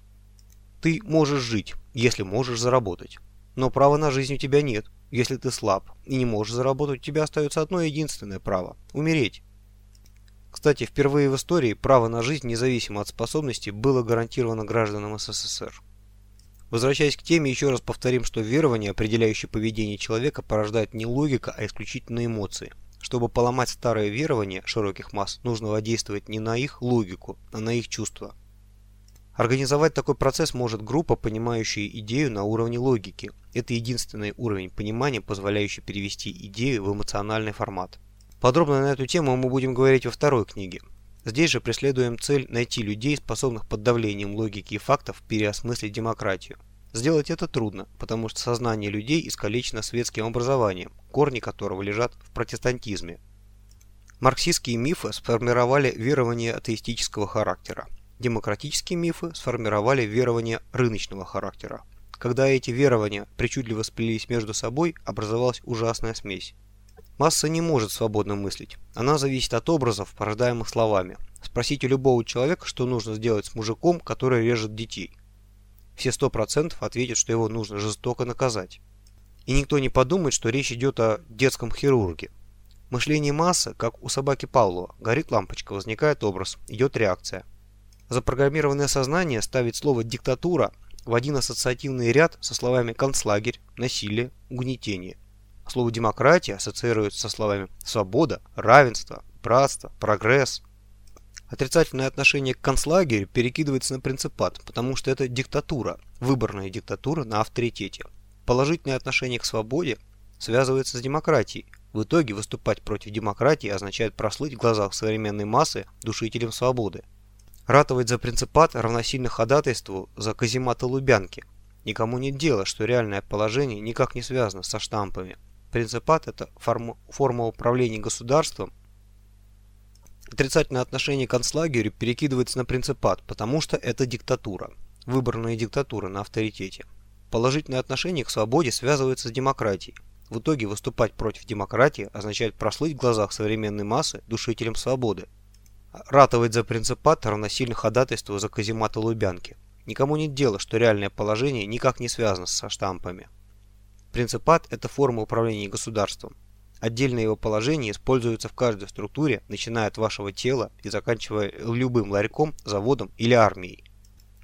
Ты можешь жить, если можешь заработать. Но права на жизнь у тебя нет. Если ты слаб и не можешь заработать, у тебя остается одно единственное право – умереть. Кстати, впервые в истории право на жизнь, независимо от способностей, было гарантировано гражданам СССР. Возвращаясь к теме, еще раз повторим, что верование, определяющее поведение человека, порождает не логика, а исключительно эмоции – чтобы поломать старые верования широких масс, нужно воздействовать не на их логику, а на их чувства. Организовать такой процесс может группа, понимающая идею на уровне логики. Это единственный уровень понимания, позволяющий перевести идею в эмоциональный формат. Подробно на эту тему мы будем говорить во второй книге. Здесь же преследуем цель найти людей, способных под давлением логики и фактов переосмыслить демократию. Сделать это трудно, потому что сознание людей искалечено светским образованием, корни которого лежат в протестантизме. Марксистские мифы сформировали верование атеистического характера. Демократические мифы сформировали верование рыночного характера. Когда эти верования причудливо сплелись между собой, образовалась ужасная смесь. Масса не может свободно мыслить. Она зависит от образов, порождаемых словами. Спросите любого человека, что нужно сделать с мужиком, который режет детей все 100% ответят, что его нужно жестоко наказать. И никто не подумает, что речь идет о детском хирурге. Мышление массы, как у собаки Павлова. Горит лампочка, возникает образ, идет реакция. Запрограммированное сознание ставит слово «диктатура» в один ассоциативный ряд со словами «концлагерь», «насилие», «угнетение». Слово «демократия» ассоциируется со словами «свобода», «равенство», «братство», «прогресс», Отрицательное отношение к концлагерю перекидывается на принципат, потому что это диктатура, выборная диктатура на авторитете. Положительное отношение к свободе связывается с демократией. В итоге выступать против демократии означает прослыть в глазах современной массы душителем свободы. Ратовать за принципат равносильно ходатайству за казематы Лубянки. Никому нет дела, что реальное положение никак не связано со штампами. Принципат – это форма, форма управления государством Отрицательное отношение к концлагерю перекидывается на принципат, потому что это диктатура. Выборная диктатура на авторитете. Положительное отношение к свободе связывается с демократией. В итоге выступать против демократии означает прослыть в глазах современной массы душителем свободы. Ратовать за принципат равносильно ходатайству за казематы Лубянки. Никому нет дела, что реальное положение никак не связано со штампами. Принципат – это форма управления государством. Отдельное его положение используется в каждой структуре, начиная от вашего тела и заканчивая любым ларьком, заводом или армией.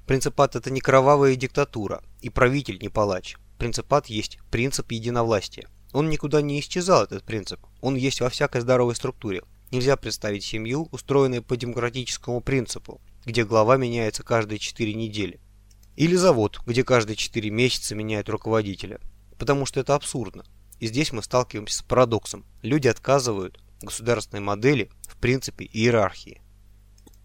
Принципат – это не кровавая диктатура, и правитель не палач. Принципат есть принцип единовластия. Он никуда не исчезал, этот принцип. Он есть во всякой здоровой структуре. Нельзя представить семью, устроенную по демократическому принципу, где глава меняется каждые 4 недели. Или завод, где каждые 4 месяца меняют руководителя. Потому что это абсурдно. И здесь мы сталкиваемся с парадоксом. Люди отказывают государственной модели в принципе иерархии.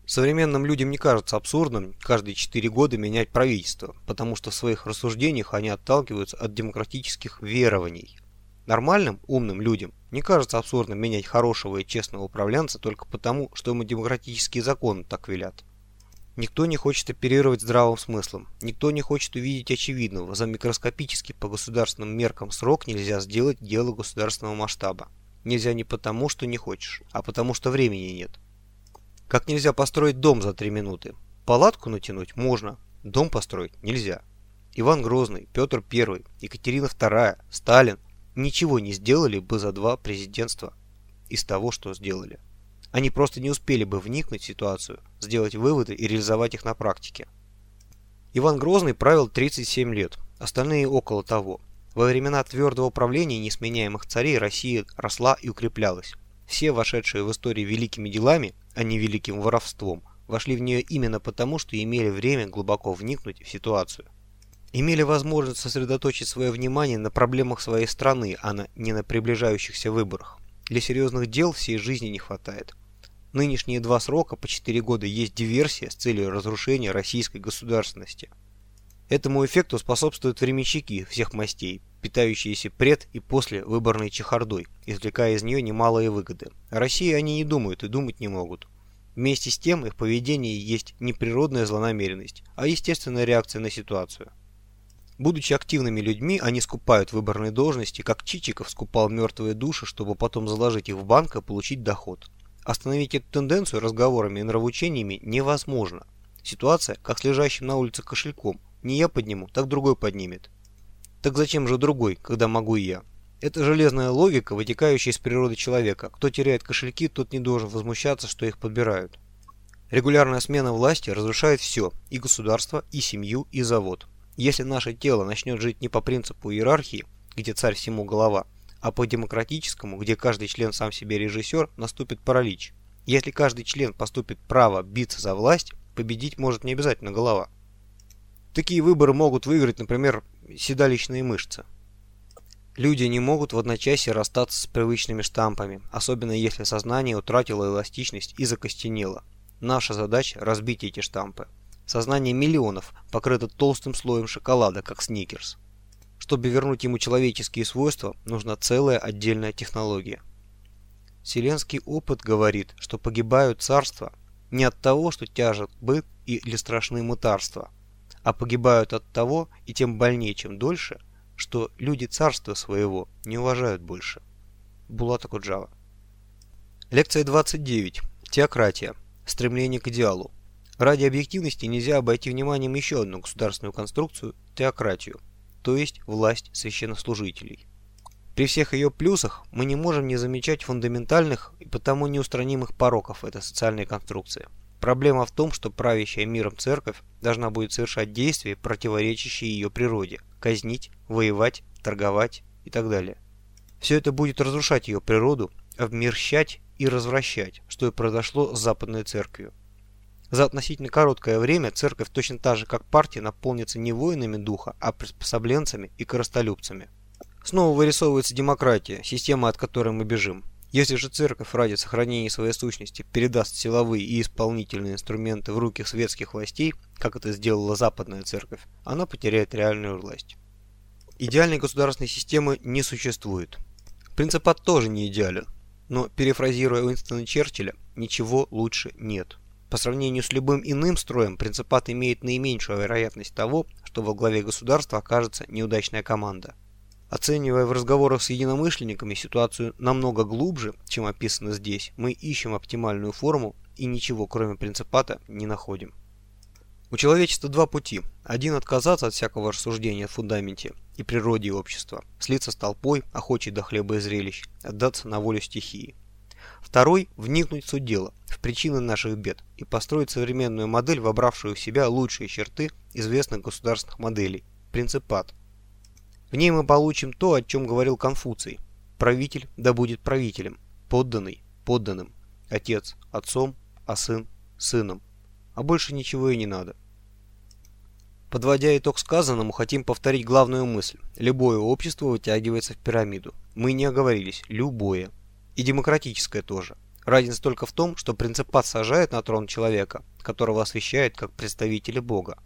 Современным людям не кажется абсурдным каждые 4 года менять правительство, потому что в своих рассуждениях они отталкиваются от демократических верований. Нормальным, умным людям не кажется абсурдным менять хорошего и честного управленца только потому, что ему демократические законы так велят. Никто не хочет оперировать здравым смыслом. Никто не хочет увидеть очевидного. За микроскопический по государственным меркам срок нельзя сделать дело государственного масштаба. Нельзя не потому, что не хочешь, а потому, что времени нет. Как нельзя построить дом за три минуты? Палатку натянуть можно, дом построить нельзя. Иван Грозный, Петр I, Екатерина II, Сталин ничего не сделали бы за два президентства из того, что сделали. Они просто не успели бы вникнуть в ситуацию, сделать выводы и реализовать их на практике. Иван Грозный правил 37 лет, остальные около того. Во времена твердого управления несменяемых царей Россия росла и укреплялась. Все вошедшие в историю великими делами, а не великим воровством, вошли в нее именно потому, что имели время глубоко вникнуть в ситуацию. Имели возможность сосредоточить свое внимание на проблемах своей страны, а не на приближающихся выборах. Для серьезных дел всей жизни не хватает. Нынешние два срока по 4 года есть диверсия с целью разрушения российской государственности. Этому эффекту способствуют временщики всех мастей, питающиеся пред и после выборной чехардой, извлекая из нее немалые выгоды. О России они не думают и думать не могут. Вместе с тем их поведение есть не природная злонамеренность, а естественная реакция на ситуацию. Будучи активными людьми, они скупают выборные должности, как Чичиков скупал мертвые души, чтобы потом заложить их в банк и получить доход. Остановить эту тенденцию разговорами и нравоучениями невозможно. Ситуация, как с лежащим на улице кошельком. Не я подниму, так другой поднимет. Так зачем же другой, когда могу я? Это железная логика, вытекающая из природы человека. Кто теряет кошельки, тот не должен возмущаться, что их подбирают. Регулярная смена власти разрушает все, и государство, и семью, и завод. Если наше тело начнет жить не по принципу иерархии, где царь всему голова, а по демократическому, где каждый член сам себе режиссер, наступит паралич. Если каждый член поступит право биться за власть, победить может не обязательно голова. Такие выборы могут выиграть, например, седалищные мышцы. Люди не могут в одночасье расстаться с привычными штампами, особенно если сознание утратило эластичность и закостенело. Наша задача – разбить эти штампы. Сознание миллионов покрыто толстым слоем шоколада, как сникерс. Чтобы вернуть ему человеческие свойства, нужна целая отдельная технология. Вселенский опыт говорит, что погибают царства не от того, что тяжет быт или страшные мытарства, а погибают от того, и тем больнее, чем дольше, что люди царства своего не уважают больше. Булата Куджава. Лекция 29. Теократия. Стремление к идеалу. Ради объективности нельзя обойти вниманием еще одну государственную конструкцию – теократию, то есть власть священнослужителей. При всех ее плюсах мы не можем не замечать фундаментальных и потому неустранимых пороков этой социальной конструкции. Проблема в том, что правящая миром церковь должна будет совершать действия, противоречащие ее природе – казнить, воевать, торговать и так далее. Все это будет разрушать ее природу, обмерщать и развращать, что и произошло с Западной Церковью. За относительно короткое время церковь точно так же, как партия, наполнится не воинами духа, а приспособленцами и коростолюбцами. Снова вырисовывается демократия, система, от которой мы бежим. Если же церковь ради сохранения своей сущности передаст силовые и исполнительные инструменты в руки светских властей, как это сделала Западная церковь, она потеряет реальную власть. Идеальной государственной системы не существует. Принципат тоже не идеален, но, перефразируя Уинстона Черчилля, ничего лучше нет. По сравнению с любым иным строем, принципат имеет наименьшую вероятность того, что во главе государства окажется неудачная команда. Оценивая в разговорах с единомышленниками ситуацию намного глубже, чем описано здесь, мы ищем оптимальную форму и ничего, кроме принципата, не находим. У человечества два пути. Один – отказаться от всякого рассуждения о фундаменте и природе общества, слиться с толпой, охочей до хлеба и зрелищ, отдаться на волю стихии. Второй – вникнуть в суть дела, в причины наших бед и построить современную модель, вобравшую в себя лучшие черты известных государственных моделей – принципат. В ней мы получим то, о чем говорил Конфуций. Правитель да будет правителем, подданный – подданным, отец – отцом, а сын – сыном а больше ничего и не надо. Подводя итог сказанному, хотим повторить главную мысль. Любое общество вытягивается в пирамиду. Мы не оговорились. Любое. И демократическое тоже. Разница только в том, что принципат сажает на трон человека, которого освящает как представителя Бога.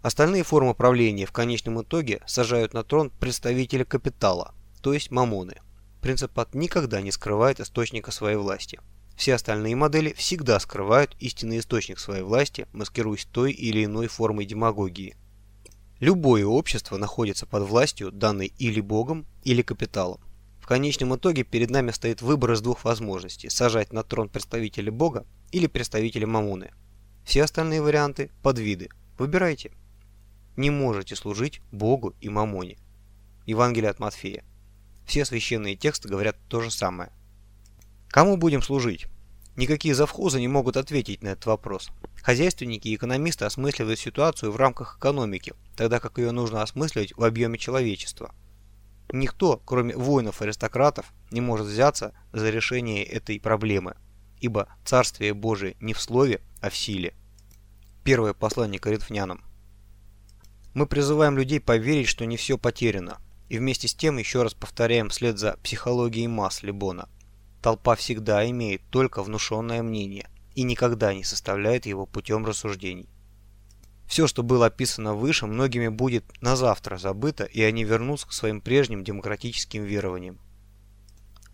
Остальные формы правления в конечном итоге сажают на трон представителя капитала, то есть мамоны. Принципат никогда не скрывает источника своей власти. Все остальные модели всегда скрывают истинный источник своей власти, маскируясь той или иной формой демагогии. Любое общество находится под властью, данной или Богом, или капиталом. В конечном итоге перед нами стоит выбор из двух возможностей – сажать на трон представителя Бога или представителя Мамуны. Все остальные варианты – подвиды. Выбирайте. Не можете служить Богу и Мамоне. Евангелие от Матфея. Все священные тексты говорят то же самое – Кому будем служить? Никакие завхозы не могут ответить на этот вопрос. Хозяйственники и экономисты осмысливают ситуацию в рамках экономики, тогда как ее нужно осмысливать в объеме человечества. Никто, кроме воинов-аристократов, не может взяться за решение этой проблемы, ибо Царствие Божие не в слове, а в силе. Первое послание коринфянам. Мы призываем людей поверить, что не все потеряно, и вместе с тем еще раз повторяем вслед за психологией масс Лебона – Толпа всегда имеет только внушенное мнение и никогда не составляет его путем рассуждений. Все, что было описано выше, многими будет на завтра забыто, и они вернутся к своим прежним демократическим верованиям.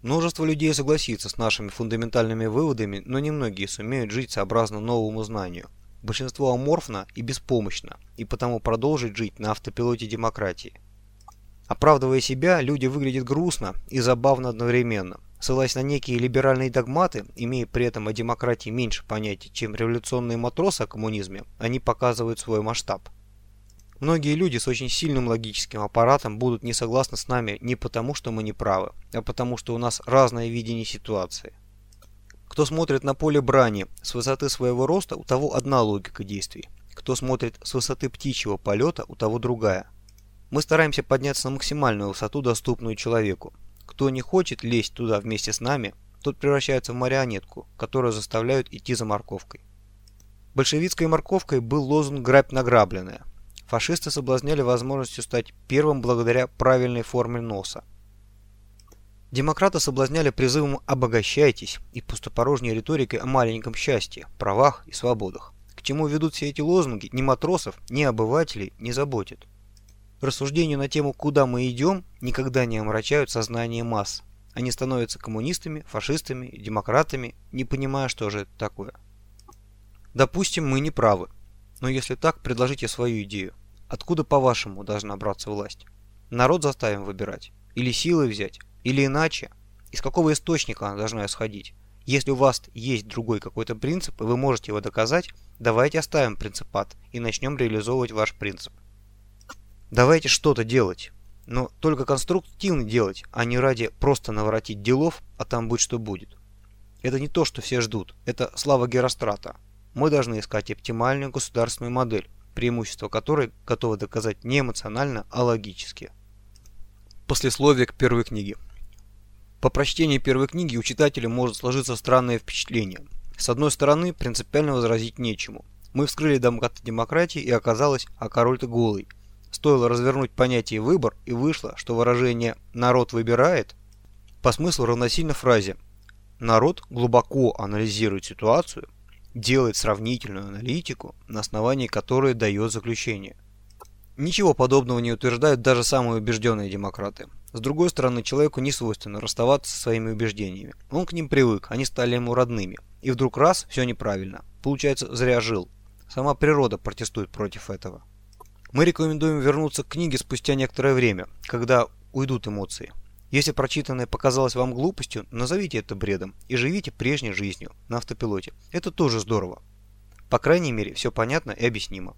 Множество людей согласится с нашими фундаментальными выводами, но немногие сумеют жить сообразно новому знанию. Большинство аморфно и беспомощно, и потому продолжить жить на автопилоте демократии. Оправдывая себя, люди выглядят грустно и забавно одновременно. Ссылаясь на некие либеральные догматы, имея при этом о демократии меньше понятий, чем революционные матросы о коммунизме, они показывают свой масштаб. Многие люди с очень сильным логическим аппаратом будут не согласны с нами не потому, что мы не правы, а потому, что у нас разное видение ситуации. Кто смотрит на поле брани с высоты своего роста, у того одна логика действий. Кто смотрит с высоты птичьего полета, у того другая. Мы стараемся подняться на максимальную высоту, доступную человеку, кто не хочет лезть туда вместе с нами, тот превращается в марионетку, которую заставляют идти за морковкой. Большевистской морковкой был лозунг «грабь награбленное». Фашисты соблазняли возможностью стать первым благодаря правильной форме носа. Демократы соблазняли призывом «обогащайтесь» и пустопорожней риторикой о маленьком счастье, правах и свободах. К чему ведут все эти лозунги, ни матросов, ни обывателей не заботит. Рассуждения на тему «Куда мы идем» никогда не омрачают сознание масс. Они становятся коммунистами, фашистами, демократами, не понимая, что же это такое. Допустим, мы не правы. Но если так, предложите свою идею. Откуда, по-вашему, должна браться власть? Народ заставим выбирать? Или силой взять? Или иначе? Из какого источника она должна исходить? Если у вас есть другой какой-то принцип, и вы можете его доказать, давайте оставим принципат и начнем реализовывать ваш принцип. Давайте что-то делать. Но только конструктивно делать, а не ради просто наворотить делов, а там будь что будет. Это не то, что все ждут. Это слава Герострата. Мы должны искать оптимальную государственную модель, преимущество которой готовы доказать не эмоционально, а логически. Послесловие к первой книге. По прочтении первой книги у читателя может сложиться странное впечатление. С одной стороны, принципиально возразить нечему. Мы вскрыли домкрат демократии и оказалось, а король-то голый – Стоило развернуть понятие «выбор» и вышло, что выражение «народ выбирает» по смыслу равносильно фразе «народ глубоко анализирует ситуацию, делает сравнительную аналитику, на основании которой дает заключение». Ничего подобного не утверждают даже самые убежденные демократы. С другой стороны, человеку не свойственно расставаться со своими убеждениями. Он к ним привык, они стали ему родными. И вдруг раз, все неправильно. Получается, зря жил. Сама природа протестует против этого. Мы рекомендуем вернуться к книге спустя некоторое время, когда уйдут эмоции. Если прочитанное показалось вам глупостью, назовите это бредом и живите прежней жизнью на автопилоте. Это тоже здорово. По крайней мере, все понятно и объяснимо.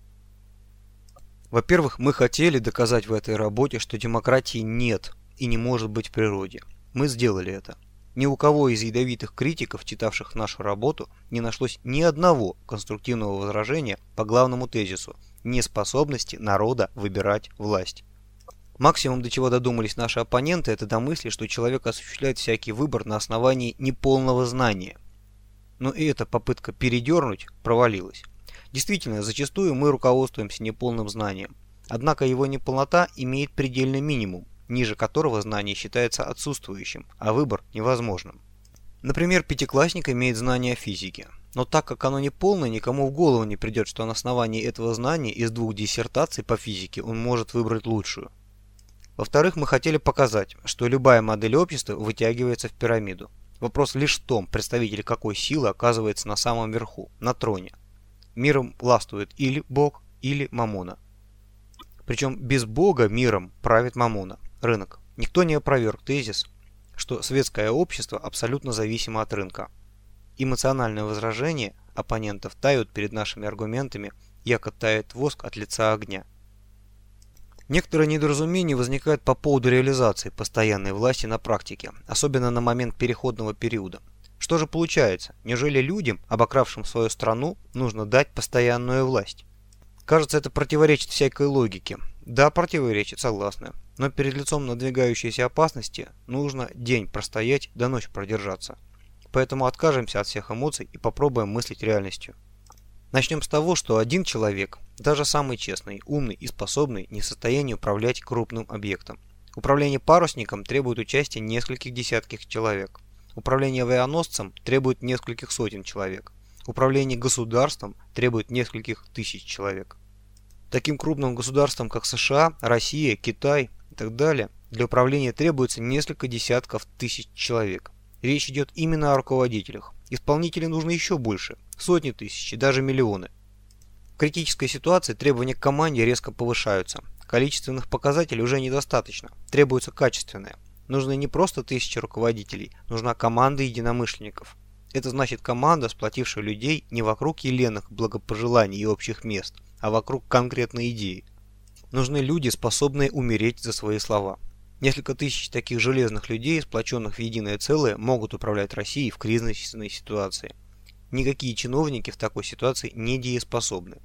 Во-первых, мы хотели доказать в этой работе, что демократии нет и не может быть в природе. Мы сделали это. Ни у кого из ядовитых критиков, читавших нашу работу, не нашлось ни одного конструктивного возражения по главному тезису – неспособности народа выбирать власть. Максимум, до чего додумались наши оппоненты, это до мысли, что человек осуществляет всякий выбор на основании неполного знания. Но и эта попытка передернуть провалилась. Действительно, зачастую мы руководствуемся неполным знанием. Однако его неполнота имеет предельный минимум, ниже которого знание считается отсутствующим, а выбор невозможным. Например, пятиклассник имеет знание о физике. Но так как оно не полное, никому в голову не придет, что на основании этого знания из двух диссертаций по физике он может выбрать лучшую. Во-вторых, мы хотели показать, что любая модель общества вытягивается в пирамиду. Вопрос лишь в том, представитель какой силы оказывается на самом верху, на троне. Миром властвует или Бог, или Мамона. Причем без Бога миром правит Мамона, рынок. Никто не опроверг тезис, что светское общество абсолютно зависимо от рынка. Эмоциональные возражения оппонентов тают перед нашими аргументами, яко тает воск от лица огня. Некоторые недоразумения возникают по поводу реализации постоянной власти на практике, особенно на момент переходного периода. Что же получается? Неужели людям, обокравшим свою страну, нужно дать постоянную власть? Кажется, это противоречит всякой логике. Да, противоречит, согласна. Но перед лицом надвигающейся опасности нужно день простоять, до ночи продержаться. Поэтому откажемся от всех эмоций и попробуем мыслить реальностью. Начнем с того, что один человек, даже самый честный, умный и способный, не в состоянии управлять крупным объектом. Управление парусником требует участия нескольких десятков человек. Управление авианосцем требует нескольких сотен человек. Управление государством требует нескольких тысяч человек. Таким крупным государством, как США, Россия, Китай и так далее, для управления требуется несколько десятков тысяч человек. Речь идет именно о руководителях. Исполнителей нужно еще больше, сотни тысяч и даже миллионы. В критической ситуации требования к команде резко повышаются. Количественных показателей уже недостаточно, требуется качественное. Нужны не просто тысячи руководителей, нужна команда единомышленников. Это значит команда, сплотившая людей не вокруг еленных благопожеланий и общих мест, а вокруг конкретной идеи. Нужны люди, способные умереть за свои слова. Несколько тысяч таких железных людей, сплоченных в единое целое, могут управлять Россией в кризисной ситуации. Никакие чиновники в такой ситуации не дееспособны.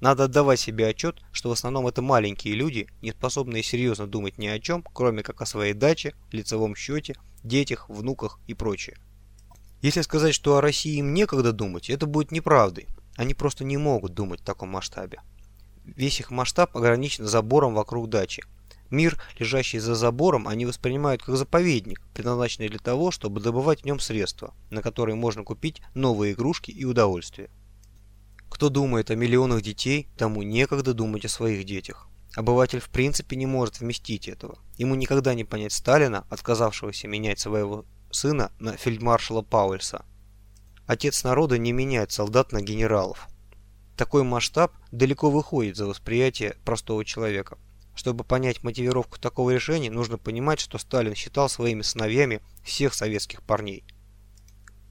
Надо отдавать себе отчет, что в основном это маленькие люди, не способные серьезно думать ни о чем, кроме как о своей даче, лицевом счете, детях, внуках и прочее. Если сказать, что о России им некогда думать, это будет неправдой. Они просто не могут думать в таком масштабе. Весь их масштаб ограничен забором вокруг дачи, Мир, лежащий за забором, они воспринимают как заповедник, предназначенный для того, чтобы добывать в нем средства, на которые можно купить новые игрушки и удовольствия. Кто думает о миллионах детей, тому некогда думать о своих детях. Обыватель в принципе не может вместить этого. Ему никогда не понять Сталина, отказавшегося менять своего сына на фельдмаршала Пауэльса. Отец народа не меняет солдат на генералов. Такой масштаб далеко выходит за восприятие простого человека. Чтобы понять мотивировку такого решения, нужно понимать, что Сталин считал своими сыновьями всех советских парней.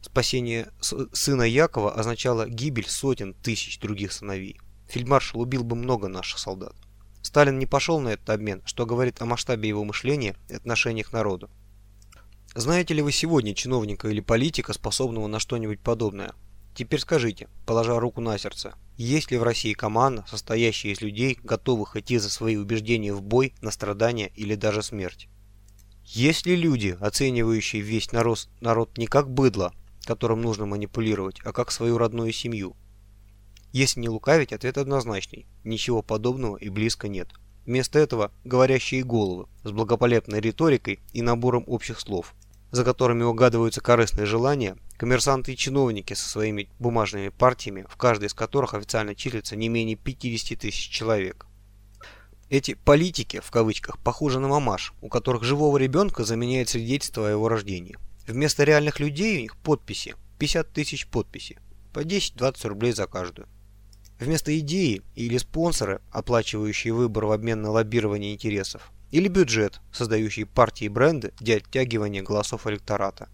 Спасение сына Якова означало гибель сотен тысяч других сыновей. Фельдмаршал убил бы много наших солдат. Сталин не пошел на этот обмен, что говорит о масштабе его мышления и отношении к народу. Знаете ли вы сегодня чиновника или политика, способного на что-нибудь подобное? Теперь скажите, положа руку на сердце, есть ли в России команда, состоящая из людей, готовых идти за свои убеждения в бой, на страдания или даже смерть? Есть ли люди, оценивающие весь народ, народ не как быдло, которым нужно манипулировать, а как свою родную семью? Если не лукавить, ответ однозначный. Ничего подобного и близко нет. Вместо этого говорящие головы с благополепной риторикой и набором общих слов, за которыми угадываются корыстные желания, коммерсанты и чиновники со своими бумажными партиями, в каждой из которых официально числится не менее 50 тысяч человек. Эти «политики» в кавычках похожи на мамаш, у которых живого ребенка заменяет свидетельство о его рождении. Вместо реальных людей у них подписи, 50 тысяч подписей, по 10-20 рублей за каждую. Вместо идеи или спонсора, оплачивающие выбор в обмен на лоббирование интересов, Или бюджет, создающий партии и бренды для оттягивания голосов электората.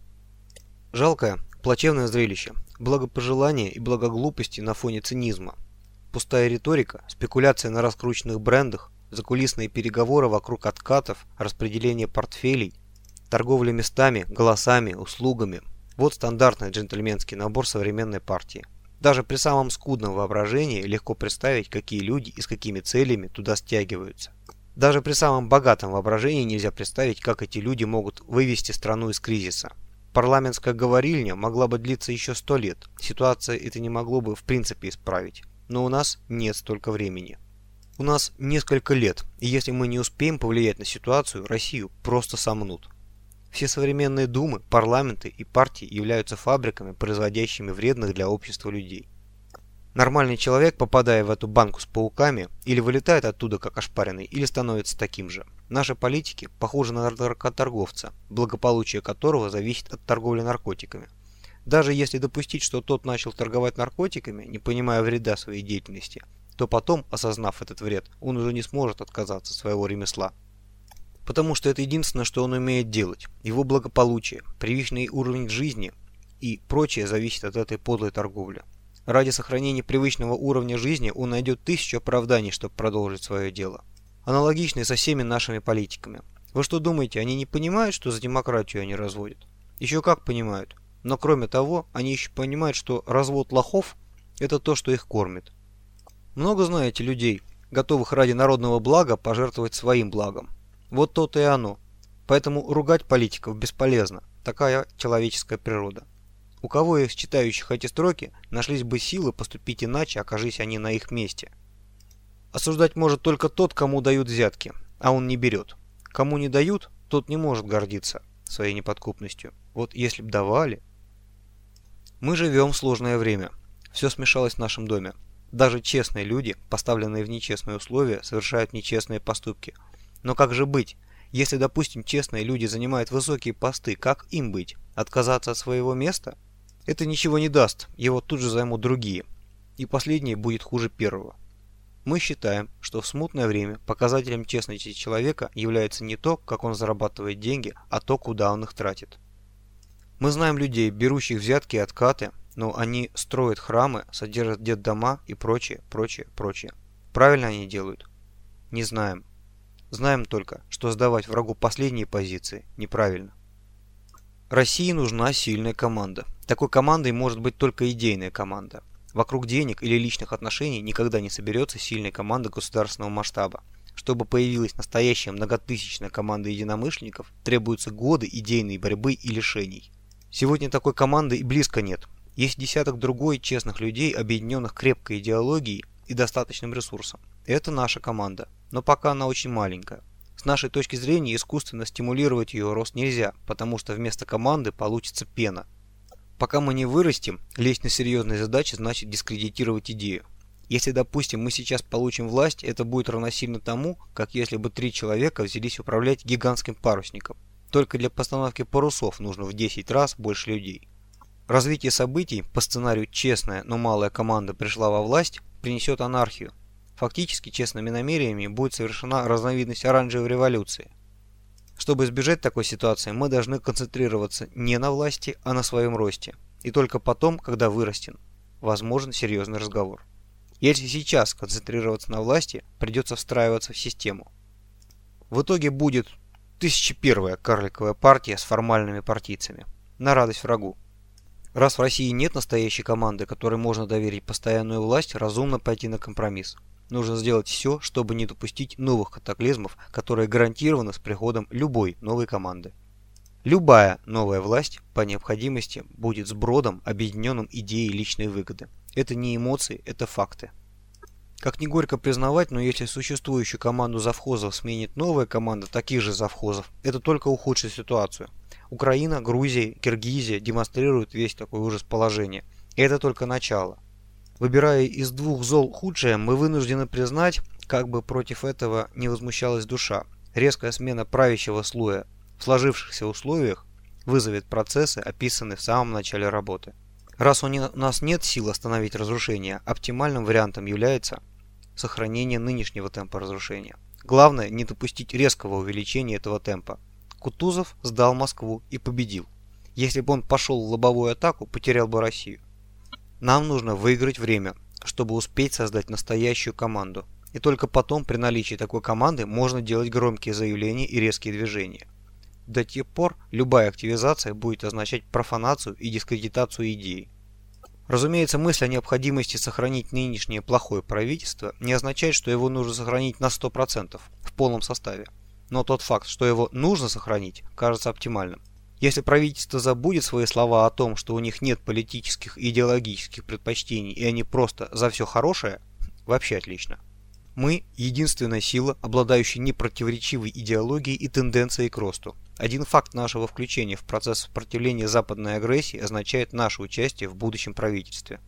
Жалкое, плачевное зрелище, благопожелания и благоглупости на фоне цинизма. Пустая риторика, спекуляция на раскрученных брендах, закулисные переговоры вокруг откатов, распределение портфелей, торговля местами, голосами, услугами. Вот стандартный джентльменский набор современной партии. Даже при самом скудном воображении легко представить, какие люди и с какими целями туда стягиваются. Даже при самом богатом воображении нельзя представить, как эти люди могут вывести страну из кризиса. Парламентская говорильня могла бы длиться еще сто лет. Ситуация это не могло бы в принципе исправить. Но у нас нет столько времени. У нас несколько лет, и если мы не успеем повлиять на ситуацию, Россию просто сомнут. Все современные думы, парламенты и партии являются фабриками, производящими вредных для общества людей. Нормальный человек, попадая в эту банку с пауками, или вылетает оттуда как ошпаренный, или становится таким же. Наши политики похожи на наркоторговца, благополучие которого зависит от торговли наркотиками. Даже если допустить, что тот начал торговать наркотиками, не понимая вреда своей деятельности, то потом, осознав этот вред, он уже не сможет отказаться от своего ремесла. Потому что это единственное, что он умеет делать. Его благополучие, привычный уровень жизни и прочее зависит от этой подлой торговли. Ради сохранения привычного уровня жизни он найдет тысячу оправданий, чтобы продолжить свое дело. Аналогичные со всеми нашими политиками. Вы что думаете, они не понимают, что за демократию они разводят? Еще как понимают. Но кроме того, они еще понимают, что развод лохов – это то, что их кормит. Много знаете людей, готовых ради народного блага пожертвовать своим благом. Вот то-то и оно. Поэтому ругать политиков бесполезно. Такая человеческая природа. У кого из читающих эти строки нашлись бы силы поступить иначе, окажись они на их месте? Осуждать может только тот, кому дают взятки, а он не берет. Кому не дают, тот не может гордиться своей неподкупностью. Вот если б давали... Мы живем в сложное время. Все смешалось в нашем доме. Даже честные люди, поставленные в нечестные условия, совершают нечестные поступки. Но как же быть? Если, допустим, честные люди занимают высокие посты, как им быть? Отказаться от своего места? Это ничего не даст, его тут же займут другие. И последнее будет хуже первого. Мы считаем, что в смутное время показателем честности человека является не то, как он зарабатывает деньги, а то, куда он их тратит. Мы знаем людей, берущих взятки и откаты, но они строят храмы, содержат детдома и прочее, прочее, прочее. Правильно они делают? Не знаем. Знаем только, что сдавать врагу последние позиции неправильно. России нужна сильная команда. Такой командой может быть только идейная команда. Вокруг денег или личных отношений никогда не соберется сильная команда государственного масштаба. Чтобы появилась настоящая многотысячная команда единомышленников, требуются годы идейной борьбы и лишений. Сегодня такой команды и близко нет. Есть десяток другой честных людей, объединенных крепкой идеологией и достаточным ресурсом. Это наша команда, но пока она очень маленькая. С нашей точки зрения искусственно стимулировать ее рост нельзя, потому что вместо команды получится пена. Пока мы не вырастем, лезть на серьезные задачи значит дискредитировать идею. Если, допустим, мы сейчас получим власть, это будет равносильно тому, как если бы три человека взялись управлять гигантским парусником. Только для постановки парусов нужно в 10 раз больше людей. Развитие событий по сценарию «честная, но малая команда пришла во власть» принесет анархию, Фактически честными намерениями будет совершена разновидность оранжевой революции. Чтобы избежать такой ситуации, мы должны концентрироваться не на власти, а на своем росте. И только потом, когда вырастем, возможен серьезный разговор. Если сейчас концентрироваться на власти, придется встраиваться в систему. В итоге будет 1001-я карликовая партия с формальными партийцами. На радость врагу. Раз в России нет настоящей команды, которой можно доверить постоянную власть, разумно пойти на компромисс. Нужно сделать все, чтобы не допустить новых катаклизмов, которые гарантированы с приходом любой новой команды. Любая новая власть по необходимости будет сбродом, объединенным идеей личной выгоды. Это не эмоции, это факты. Как не горько признавать, но если существующую команду завхозов сменит новая команда таких же завхозов, это только ухудшит ситуацию. Украина, Грузия, Киргизия демонстрируют весь такой ужас положения. И это только начало. Выбирая из двух зол худшее, мы вынуждены признать, как бы против этого не возмущалась душа, резкая смена правящего слоя в сложившихся условиях вызовет процессы, описанные в самом начале работы. Раз у нас нет сил остановить разрушение, оптимальным вариантом является сохранение нынешнего темпа разрушения. Главное не допустить резкого увеличения этого темпа. Кутузов сдал Москву и победил. Если бы он пошел в лобовую атаку, потерял бы Россию. Нам нужно выиграть время, чтобы успеть создать настоящую команду. И только потом, при наличии такой команды, можно делать громкие заявления и резкие движения. До тех пор любая активизация будет означать профанацию и дискредитацию идеи. Разумеется, мысль о необходимости сохранить нынешнее плохое правительство не означает, что его нужно сохранить на 100% в полном составе. Но тот факт, что его нужно сохранить, кажется оптимальным. Если правительство забудет свои слова о том, что у них нет политических и идеологических предпочтений и они просто за все хорошее, вообще отлично. Мы – единственная сила, обладающая непротиворечивой идеологией и тенденцией к росту. Один факт нашего включения в процесс сопротивления западной агрессии означает наше участие в будущем правительстве.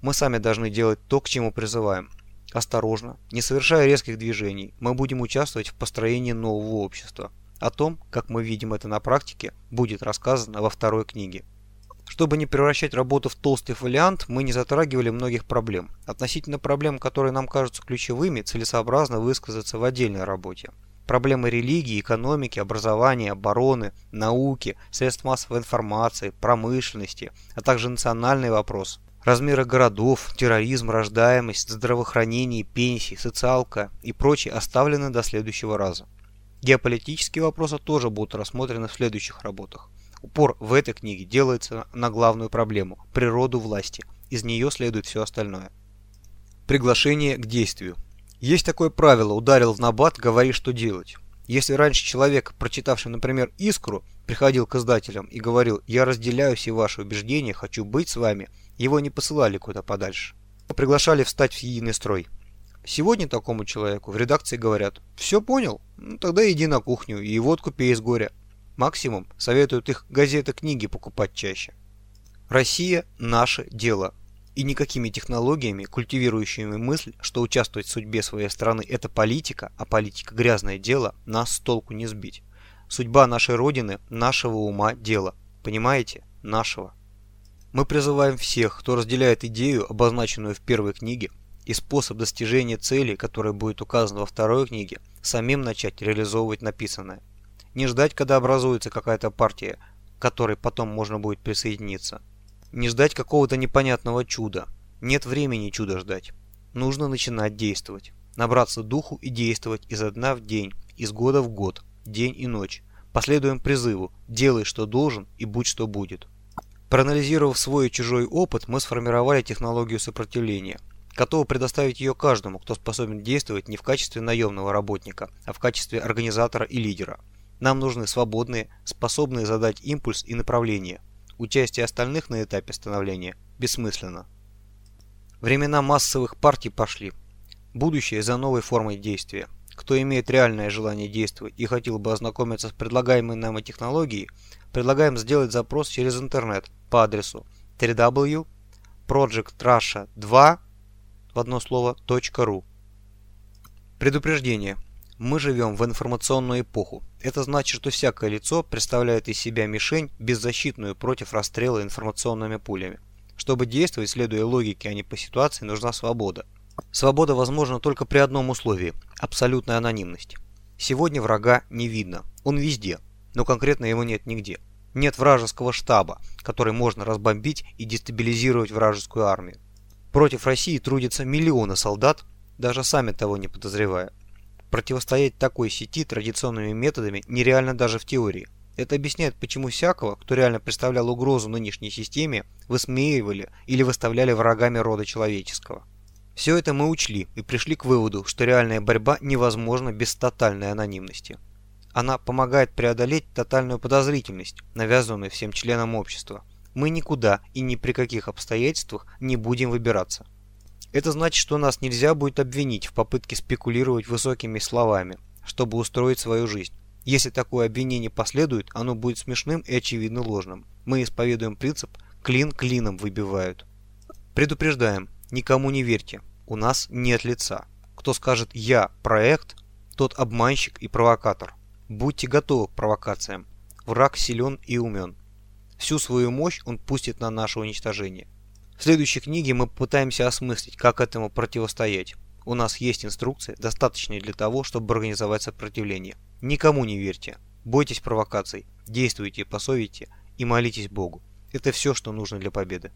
Мы сами должны делать то, к чему призываем. Осторожно, не совершая резких движений, мы будем участвовать в построении нового общества. О том, как мы видим это на практике, будет рассказано во второй книге. Чтобы не превращать работу в толстый фолиант, мы не затрагивали многих проблем. Относительно проблем, которые нам кажутся ключевыми, целесообразно высказаться в отдельной работе. Проблемы религии, экономики, образования, обороны, науки, средств массовой информации, промышленности, а также национальный вопрос. Размеры городов, терроризм, рождаемость, здравоохранение, пенсии, социалка и прочее оставлены до следующего раза. Геополитические вопросы тоже будут рассмотрены в следующих работах. Упор в этой книге делается на главную проблему – природу власти. Из нее следует все остальное. Приглашение к действию. Есть такое правило «ударил в набат, говори, что делать». Если раньше человек, прочитавший, например, «Искру», приходил к издателям и говорил «я разделяю все ваши убеждения, хочу быть с вами», его не посылали куда подальше. Приглашали встать в единый строй. Сегодня такому человеку в редакции говорят «все понял? Ну, тогда иди на кухню и водку пей с горя». Максимум советуют их газеты книги покупать чаще. Россия – наше дело. И никакими технологиями, культивирующими мысль, что участвовать в судьбе своей страны – это политика, а политика – грязное дело, нас с толку не сбить. Судьба нашей Родины – нашего ума дело. Понимаете? Нашего. Мы призываем всех, кто разделяет идею, обозначенную в первой книге, и способ достижения цели, которая будет указана во второй книге, самим начать реализовывать написанное. Не ждать, когда образуется какая-то партия, к которой потом можно будет присоединиться. Не ждать какого-то непонятного чуда. Нет времени чуда ждать. Нужно начинать действовать. Набраться духу и действовать изо дня в день, из года в год, день и ночь. Последуем призыву «делай, что должен и будь, что будет». Проанализировав свой и чужой опыт, мы сформировали технологию сопротивления. Готовы предоставить ее каждому, кто способен действовать не в качестве наемного работника, а в качестве организатора и лидера. Нам нужны свободные, способные задать импульс и направление. Участие остальных на этапе становления бессмысленно. Времена массовых партий пошли. Будущее за новой формой действия. Кто имеет реальное желание действовать и хотел бы ознакомиться с предлагаемой нам технологией, предлагаем сделать запрос через интернет по адресу www.projectrussia2 в одно слово .ru. Предупреждение. Мы живем в информационную эпоху. Это значит, что всякое лицо представляет из себя мишень, беззащитную против расстрела информационными пулями. Чтобы действовать, следуя логике, а не по ситуации, нужна свобода. Свобода возможна только при одном условии – абсолютной анонимности. Сегодня врага не видно. Он везде, но конкретно его нет нигде. Нет вражеского штаба, который можно разбомбить и дестабилизировать вражескую армию. Против России трудятся миллионы солдат, даже сами того не подозревая. Противостоять такой сети традиционными методами нереально даже в теории. Это объясняет, почему всякого, кто реально представлял угрозу нынешней системе, высмеивали или выставляли врагами рода человеческого. Все это мы учли и пришли к выводу, что реальная борьба невозможна без тотальной анонимности. Она помогает преодолеть тотальную подозрительность, навязанную всем членам общества – мы никуда и ни при каких обстоятельствах не будем выбираться. Это значит, что нас нельзя будет обвинить в попытке спекулировать высокими словами, чтобы устроить свою жизнь. Если такое обвинение последует, оно будет смешным и очевидно ложным. Мы исповедуем принцип «клин клином выбивают». Предупреждаем, никому не верьте, у нас нет лица. Кто скажет «я проект», тот обманщик и провокатор. Будьте готовы к провокациям. Враг силен и умен. Всю свою мощь он пустит на наше уничтожение. В следующей книге мы попытаемся осмыслить, как этому противостоять. У нас есть инструкции, достаточные для того, чтобы организовать сопротивление. Никому не верьте. Бойтесь провокаций, действуйте по совести и молитесь Богу. Это все, что нужно для победы.